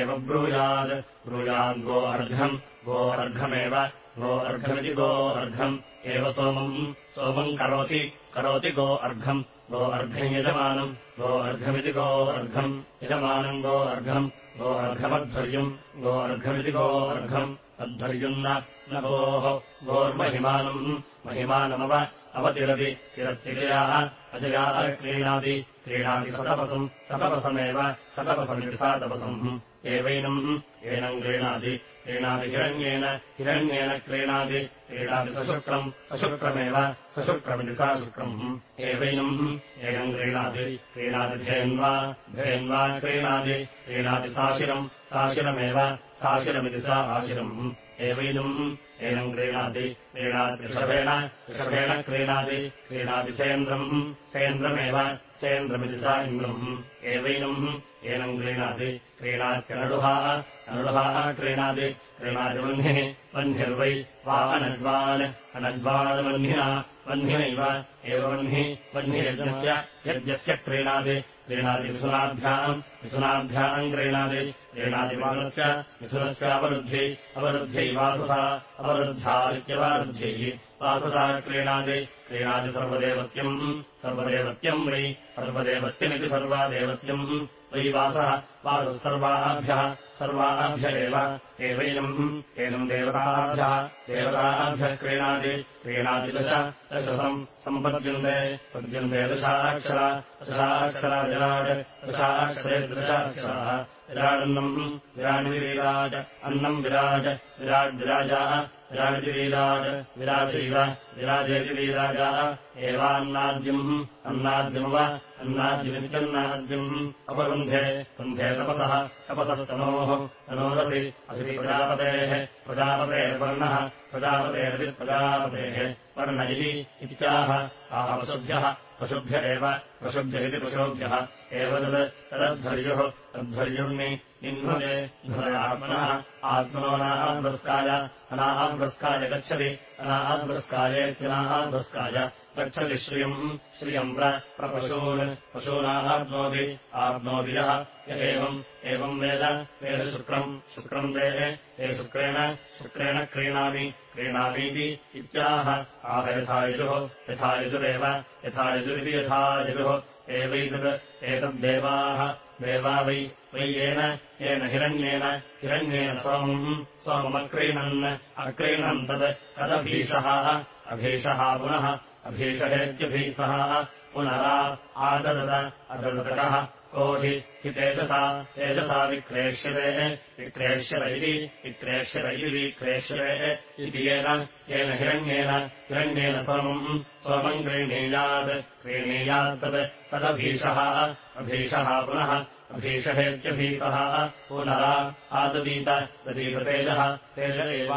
एव ब्रूयात् ब्रूयाद्गो अर्घम् गो अर्घमेव गो अर्घमिति गो अर्घम्। एव सोमम्। सोमम् करोति। करोति गो अर्घम्। गो अर्घम् यजमानम्। गो अर्घमिति गो अर्घम्। यजमानम् गो अर्घम्। गो अर्घमध्वर्यम्। गो अर्घमिति गो अर्घम्। अध्वर्यम् न। गोः। गोर्महिमानम्। महिमानमव। अवतिरति। तिरत्यजयाः अजयाः क्रीणाति क्रीणाति सतपसम् सतपसमेव सतपसमिति सा तपसम् एवैनम् एनम् क्रीणाति क्रीणाति हिरण्येन हिरण्येन क्रीणाति क्रीणाति सशुक्रम् सशुक्रमेव सशुक्रमिति सा शुक्रम् एवैनम् एनम् क्रीणाति क्रीणाति धेन्वा धेन्वा क्रीणाति क्रीणाति साशिरम् साशिरमेव साशिरमिति सा आशिरम्। एवैनम् एनम् क्रीणाति क्रीणाति ऋषभेण ऋषभेण क्रीणाति क्रीणाति सेन्द्रम् सेन्द्रमेव सेन्द्रमिति सा इन्द्रम्। एवैनम्। एनम् क्रीणाति क्रीणात्यनडुहा अनुडुहाः क्रीणाति क्रीणाति वह्निः वह्निर्वै। वा अनड्वान् अनड्वानवह्निना वह्निनैव। एव वह्निः। वह्निर्यज्ञस्य यज्ञस्य क्रीणाति क्रीणाति मिथुनाभ्याम् मिथुनाभ्याम् क्रीणाति वासस्य मिथुनस्यावरुद्धि अवरुद्ध्यै वासुसा अवरुद्धा इत्यवरुद्ध्यैः वासुसा क्रीणाति क्रीणाति सर्वदेवत्यम् सर्वदेवत्यम् वै सर्वदेवत्यमिति सर्वादेवत्यम् वै वासः वासः सर्वाभ्यः सर्वाभ्य एव एवैनम् एनम् देवताभ्यः देवताभ्यः क्रीणाति क्रीणाति दश दशसम् सम्पद्यन्ते पद्यन्ते दशाक्षरा दशाक्षरा विराट् दशाक्षरे दशाक्षराः विराडन्नम् विराड्विराज अन्नम् विराज विराड्विराजाः विराजिवीराज विराजैव विराजेतिवीराजाः एवान्नाद्यम् अन्नाद्यमव अन्नाद्यमित्यन्नाद्यम्। अपरुन्धे रुन्धे तपसः तपसस्तनोः तनोरसि असि प्रजापतेः प्रजापतेर्वर्णः प्रजापतेरविप्रजापतेः वर्ण इति इत्याह आह पशुभ्यः पशुभ्य एव पशुभ्य इति पशुभ्यः। एव तद् तदध्वर्युः तद्धर्युर्णि निह्नुते आत्मनः आत्मनोनाम्बस्काय अनाम्बस्काय गच्छति अनाम्बस्कायेत्यनाम्बस्काय गच्छति श्रियम् श्रियम् प्रपशून् पशूनाप्नोति आप्नोति यः एवम् एवम् वेद वेदशुक्रम् शुक्रम् वेः ते शुक्रेण शुक्रेण क्रीणामि क्रीणामीति इत्याह आह यथा यजुः यथा यजुरेव यथा यजुरिति यथा यजुः एवैतत् एतद्देवाः देवा वै वै येन येन हिरण्येन हिरण्येन सोमम् सोममक्रीणन् अक्रीणन् तत् तदभीषः अभीषः पुनः अभीषहेत्यभीषः पुनरा आददद अददतकः को हि हि तेजसा? तेजसा विक्रेष्यते। विक्रेष्यत इति येन येन हिरण्येन हिरण्येन सोमम्। सोमम् क्रीणीयात् क्रीणीयात् तत् तदभीषः। अभीषः पुनः अभीषहेत्यभीतः। पुनरा आददीत तदीततेजः तेज एव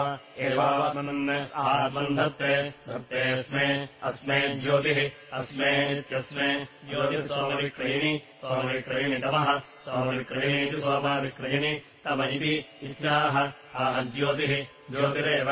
एवात्मन् आत्मन् धत्ते धत्तेऽस्मे अस्मे ज्योतिः अस्मे इत्यस्मे ज्योतिः सोमविक्रयिणि सोमविक्रयिणि तमः सोमविक्रयिणीति सोमाविक्रयिणि तम इति इत्याह आह ज्योतिः ज्योतिरेव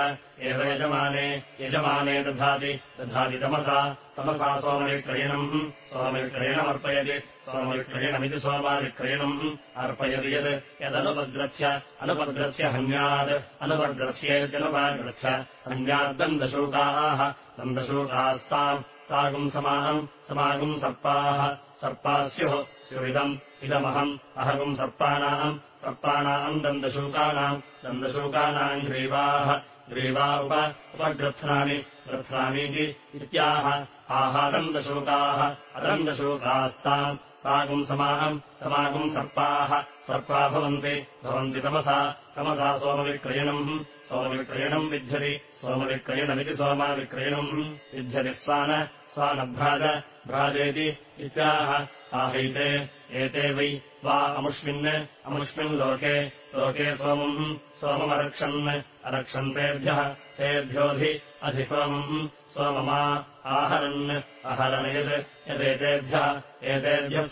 एव यजमाने यजमाने दधाति दधाति तमसा तमसा सोमविक्रयणम् सोमविक्रयणमर्पयति सोमविक्रयणमिति सोमाविक्रयणम् अर्पयति यत् यदनुपद्रक्ष्य अनुपद्रक्ष्य हन्यात् अनुपद्रक्ष्येत्यनुपाद्रक्ष्य हन्याद्दन्दशूकाः दन्दशूकास्ताम् तागुम् समाहम् समागुम् सर्पाः सर्पाः स्युः स्युरिदम्। इदमहम् अहगुम् सर्पाणाम्। सर्पाणाम् दन्दशूकानाम् दन्दशूकानाम् ग्रीवाः। ग्रीवा उप उपग्रथ्नानि ग्रथ्नानीति इत्याह। आहादन्दशोकाः अदन्दशोकास्ताम् तागुम् समाहम् समागुम् सर्पाः। सर्पा भवन्ति। भवन्ति तमसा। तमसा सोमविक्रयणम् सोमविक्रयणम् विध्यति। सोमविक्रयणमिति सोमाविक्रयणम् विध्यति स्वान स्वानभ्राज भ्राजेति इत्याह। आहैते एते वै वा अमुष्मिन् अमुष्मिन् लोके लोके सोमम् सोममरक्षन् अरक्षन्तेभ्यः तेभ्योऽधि अधि सोमम् आहरन् अहरन् यत् यदेतेभ्यः एतेभ्यः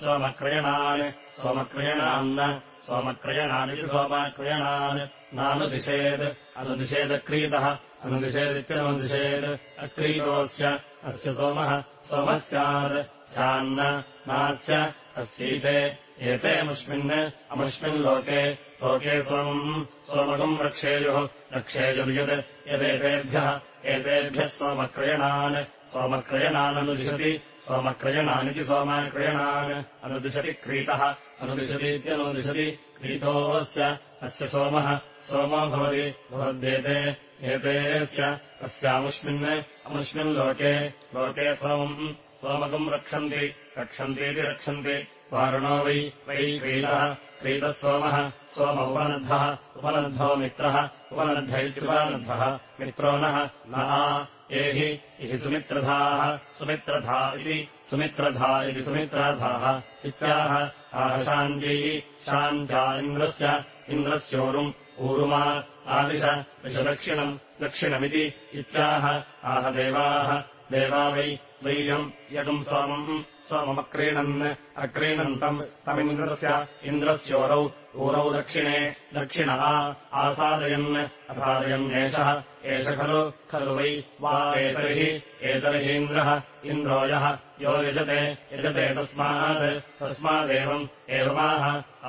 सोमक्रयणान् सोमक्रयणान् सोमाक्रयणान् नानुदिशेत् अनुदिशेदक्रीतः। अनुदिशेदित्यनुदिशेत् अक्रीतोऽस्य। अस्य सोमः। सोमः स्यात् स्यान्न नास्य। अस्यैते। एते अमुष्मिन्। अमुष्मिन् लोके। सोमम्। सोमकम् रक्षेयुः। रक्षेयुर्यत् यदेतेभ्यः। एतेभ्यः सोमक्रयणान् सोमक्रयणाननुदिशति सोमक्रयणानिति सोमाक्रयणान् अनुदिशति क्रीतः अनुदिशतीत्यनुदिशति क्रीतोऽस्य अस्य सोमः सोमो भवति भवद्येते एतेऽस्य अस्यामुष्मिन् अमुष्मिन् लोके लोके सोमम् सोमकम् रक्षन्ति रक्षन्तीति रक्षन्ति वारुणो वै वै क्रीतः क्रीतः सोमः सोम उपनद्धः उपनद्धो मित्रः उपनद्ध इत्युपनद्धः मित्रो नः न एहि इति सुमित्रधाः। सुमित्रधा इति सुमित्रधा इति सुमित्राधाः। इत्याह आहशान्त्यै शान्त्या इन्द्रस्य इन्द्रस्योरुम् ऊरुमा आदिश विशदक्षिणम् दक्षिणमिति इत्याह आह देवाः। देवा वै वैयम् यगुम् सोमम् सोममक्रीणन् अक्रीणन्तम् तमिन्द्रस्य इन्द्रस्योरौ ऊरौ दक्षिणे दक्षिणः आसादयन् असादयन्नेषः एष। खलु खलु वै वा एतर्हि एतर्हीन्द्रः इन्द्रो यः यो यजते यजते तस्मात् तस्मादेवम् एवमाह।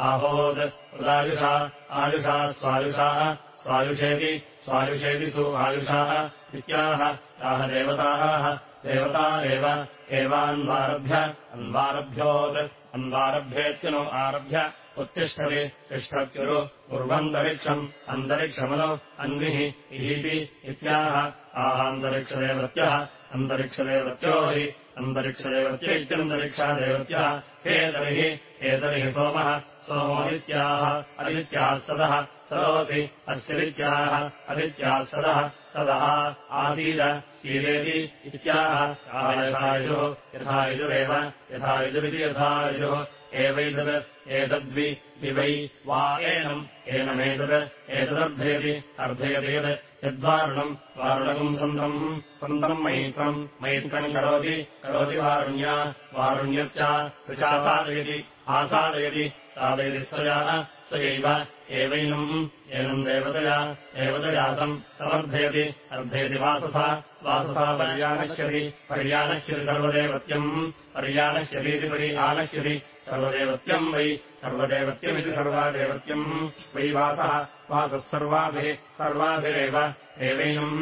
आहोद् उदायुषा आयुषा स्वायुषाः स्वायुषेति स्वायुषेति सु आयुषाः। इत्याह याः देवताः देवता एव एवान्वारभ्य अन्वारभ्योत् अन्वारभ्येत्यनु आरभ्य उत्तिष्ठति तिष्ठत्युरु उर्वन्तरिक्षम् अन्तरिक्षमनु अन्विः इहीति इत्याह। आहान्तरिक्षदेवत्यः अन्तरिक्षदेवत्यो हि अन्तरिक्षदेवत्य इत्यन्तरिक्षादेवत्यः। हे तर्हि एतर्हि सोमः सोमोदित्याः अदित्याः सदः सदोऽसि अस्यदित्याः अदित्याः सदः सदः आसीद सीदेति इत्याह यथायुजुः यथायुजुरेव यथायुजुरिति यथायुजुः एवैतत् एतद्वि दिवै वा एनम् एनमेतत् एतदर्थयति अर्थयति यत् यद्वारुणम् वारुणकम् सन्तम् सन्तम् मैत्रम् मैत्रम् करोति करोति वारुण्या वारुण्यच्च विचासादयति आसादयति सादयति स्वया स एवैनम् एनम् देवतया देवतयासम् समर्थयति अर्थयति वाससा वाससा पर्यानश्यति पर्यानश्यति सर्वदेवत्यम् पर्यानश्यतीति पर्यानश्यति सर्वदेवत्यम् वै सर्वदेवत्यमिति सर्वादेवत्यम् वै वासः वासः सर्वाभिः सर्वाभिरेव एवैनम्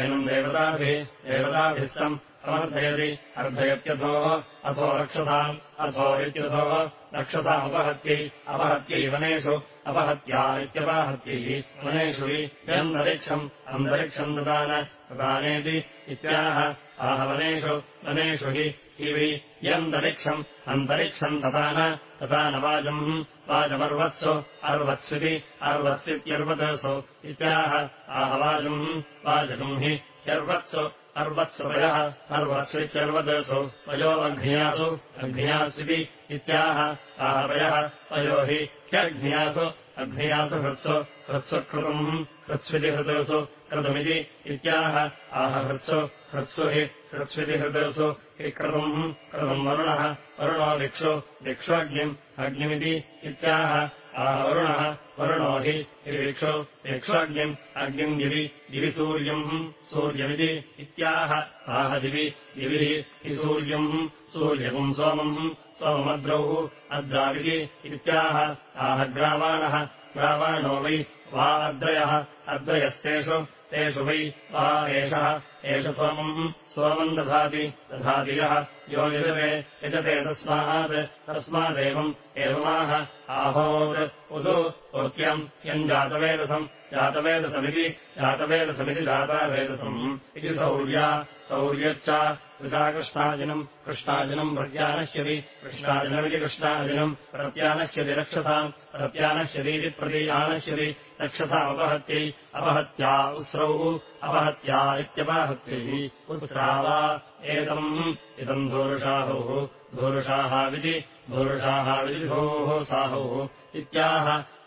एनम् देवताभिः देवताभिः सम् समर्थयति। अर्थयत्यथोः अथो रक्षसाम् अथो इत्यथोः रक्षसामुपहत्यै अपहत्यै वनेषु अपहत्या इत्यपाहत्यै वनेषु हि यन्तरिक्षम् अन्तरिक्षम् ददान प्रदानेति इत्याह। आहवनेषु वनेषु हि हि वै यन्तरिक्षम् अन्तरिक्षम् तथा तथा न वाजम् वाजमर्वत्सु अर्वत्स्विति अर्वत्स्वित्यर्वतसु इत्याह। आहवाजम् वाजकम् हि शर्वत्सु अर्वत्सुपयः अर्वत्स्वित्यर्वतसु वयो अघ्न्यासु अघ्न्यास्विति इत्याह आहवयः वयो हि ह्यघ्न्यासु अघ्न्यासु हृत्सु हृत्सु कृतम् हृत्स्विति हृदयसु कृतमिति इत्याह आह हृत्सु हि हृत्स्विति हृदयसु हि कृतम् कृतम् वरुणः वरुणो दिक्षु दिक्ष्वग्निम् अग्निमिति इत्याह आह वरुणः वरुणो हि दिक्षु दिक्ष्वग्निम् अग्निम् दिवि दिवि सूर्यम् सूर्यमिति इत्याह। आह दिवि दिविः हि सूर्यम् सूर्यम् सोमम् सोमद्रौः अद्राविति इत्याह। आह ग्रावाणः ग्रावाणो वै वा अद्रयः अद्रयस्तेषु तेषु वै वा एषः एष सोमम् सोमम् दधाति दधाति यः। यो यजते यजते तस्मात् तस्मादेवम् एवमाह। आहोत् उदु उक्त्यम् यम् जातवेदसम् जातवेदसमिति जातवेदसमिति जातावेदसम् इति सौर्या सौर्यच्च कृष्णाजिनम् कृष्णाजिनम् प्रत्यानश्यति कृष्णाजिनमिति कृष्णाजिनम् प्रत्यानश्यति रक्षसाम् प्रत्यानश्यतीति प्रतीयानश्यति रक्षसामपहत्यै अपहत्या उस्रौ अपहत्या इत्यपहत्यैः उत्स्रावा एतम्। इदम् धूरुषाहुः धूरुषाहाविति धूरुषाहाविति धूः साहुः इत्याह।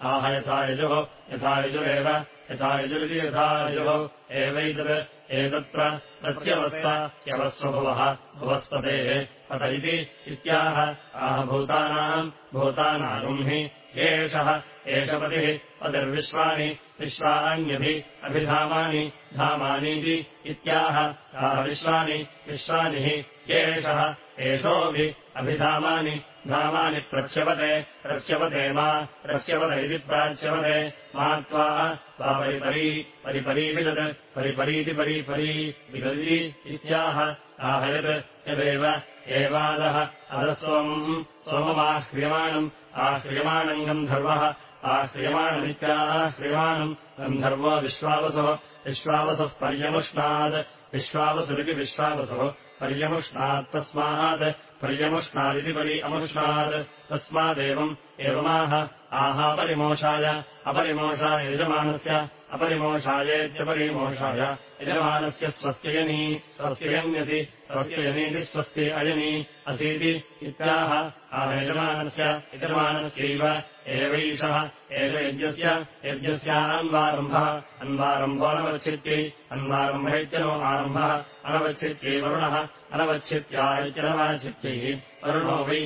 आह यथा यजुः यथा यजुरेव यथा यजुरिति यथा यजुः एवैतत् एतत्र प्रत्यवत्स ह्यवस्वभुवः भुवस्पतेः पत इति इत्याह। आह भूतानाम् भूतानागुम् हि ह्येषः एष पतिः पतिर्विश्वानि विश्वान्यभि अभिधामानि धामानीति इत्याह। आह विश्वानि विश्वानि हि ह्येषः एषोऽभि अभिधामानि धामानि प्रच्यवते प्रच्यवते मा प्रच्यवत इति प्राच्यवते। मा त्वा परिपरी परिपरी विदत् परिपरीति परीपरी विदति इत्याह। आहयत् यदेव एवादः अधः सोमम् सोममाह्रियमाणम् आह्रियमाणम् गन्धर्वः। आह्रियमाणमित्याह्रियमाणम् गन्धर्वो विश्वावसुः विश्वावसुः पर्यमुष्णात् विश्वावसुरिति विश्वावसुः पर्यमुष्णात् तस्मात् पर्यमुष्णादिति परि अमुष्णात्। तस्मादेवम् एवमाह आहापरिमोषाय अपरिमोषाय यजमानस्य अपरिमोषायेत्यपरिमोषाय यजमानस्य स्वस्त्ययनी स्वस्त्ययन्यसि स्वस्त्ययनीति स्वस्ति अयनी असीति इत्याह आहयजमानस्य यजमानस्यैव एवैषः एष यज्ञस्य यज्ञस्यान्वारम्भः अन्वारम्भोऽनवच्छित्यै अन्वारम्भेत्यनो आरम्भः। अनवच्छित्यै वरुणः अनवच्छित्या इत्यनवाचित्यैः वरुणो वै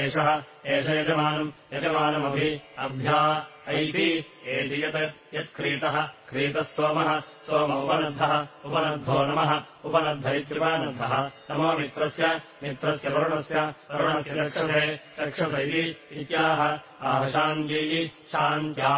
एषः एष यजमानम् यजमानमभि अभ्या ऐति एति यत् यत्क्रीतः क्रीतः सोमः उपनद्धः उपनद्धो नमः उपनद्ध इत्युपानद्धः नमो मित्रस्य मित्रस्य वरुणस्य वरुणस्य रक्षसे रक्षस इति इत्याह। आह शान्त्यै शान्त्या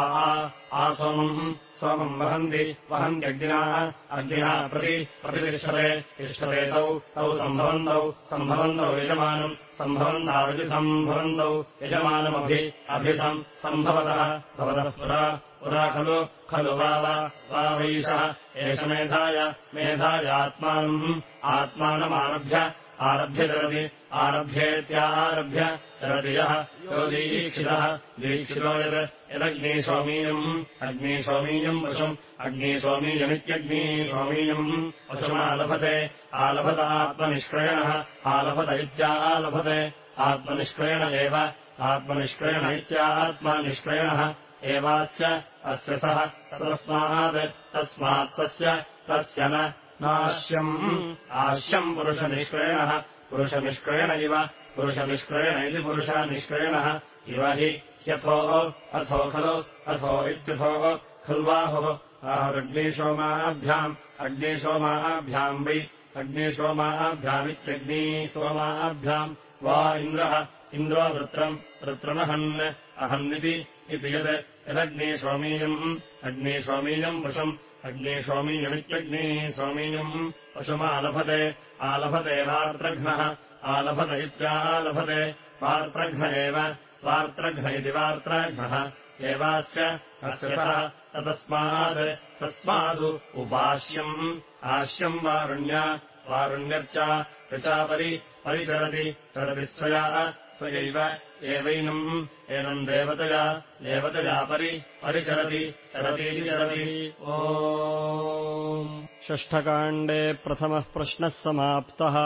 आ सोमम् सोमम् वहन्ति वहन्त्यग्निनाः अग्निना प्रति प्रतिष्ठते तिष्ठते तौ तौ सम्भवन्तौ सम्भवन्तौ यजमानम् सम्भवन्ताविति सम्भवन्तौ यजमानमभि अभिसम् सम्भवतः भवतः पुरा पुरा खलु खलु वा वा वैषः एष मेधाय मेधायात्मानम् आत्मानमारभ्य आरभ्य चरति आरभ्येत्यारभ्य चरति यः यो दीक्षितः दीक्षितो यत् यदग्निसोमीयम् अग्निसोमीयम् वशम् अग्निसोमीयमित्यग्निसोमीयम् वशमालभते आलभत आत्मनिष्क्रयणः आलभत इत्यालभते आत्मनिष्क्रयण एव आत्मनिष्क्रयण इत्यात्मनिष्क्रयणः। एवास्य अस्य सः तस्मात् तस्मात् तस्य तस्य नाश्यम्। आश्यम् पुरुषनिष्क्रयणः पुरुषनिष्क्रयण इव पुरुषनिष्क्रयण इति पुरुषनिष्क्रयणः। इव हि ह्यथो अथो खलु अथो इत्यथो खल्वाहुः आहुरग्निसोमाभ्याम् अग्निसोमाभ्याम् वै अग्निसोमाभ्यामित्यग्निसोमाभ्याम् वा इन्द्रः इन्द्रो वृत्रम् वृत्रमहन् अहन्निति इति यत् यदग्निसोमीयम् अग्निसोमीयम् वशम् अग्निसोमीयमित्यग्निसोमीयम् वशमालभते आलभते वार्त्रघ्नः आलभत इत्यालभते वार्त्रघ्न एव वार्त्रघ्न इति वार्त्राघ्नः अस्य सः स तस्मात् तस्मादु उपास्यम् आस्यम् वारुण्या वारुण्यर्च ऋचापरि परिचरति चरति स्वया स्वयैव एवैनम्। एनम् देवतया देवतया परि परिचरति चरति ओ षष्ठकाण्डे प्रथमः प्रश्नः समाप्तः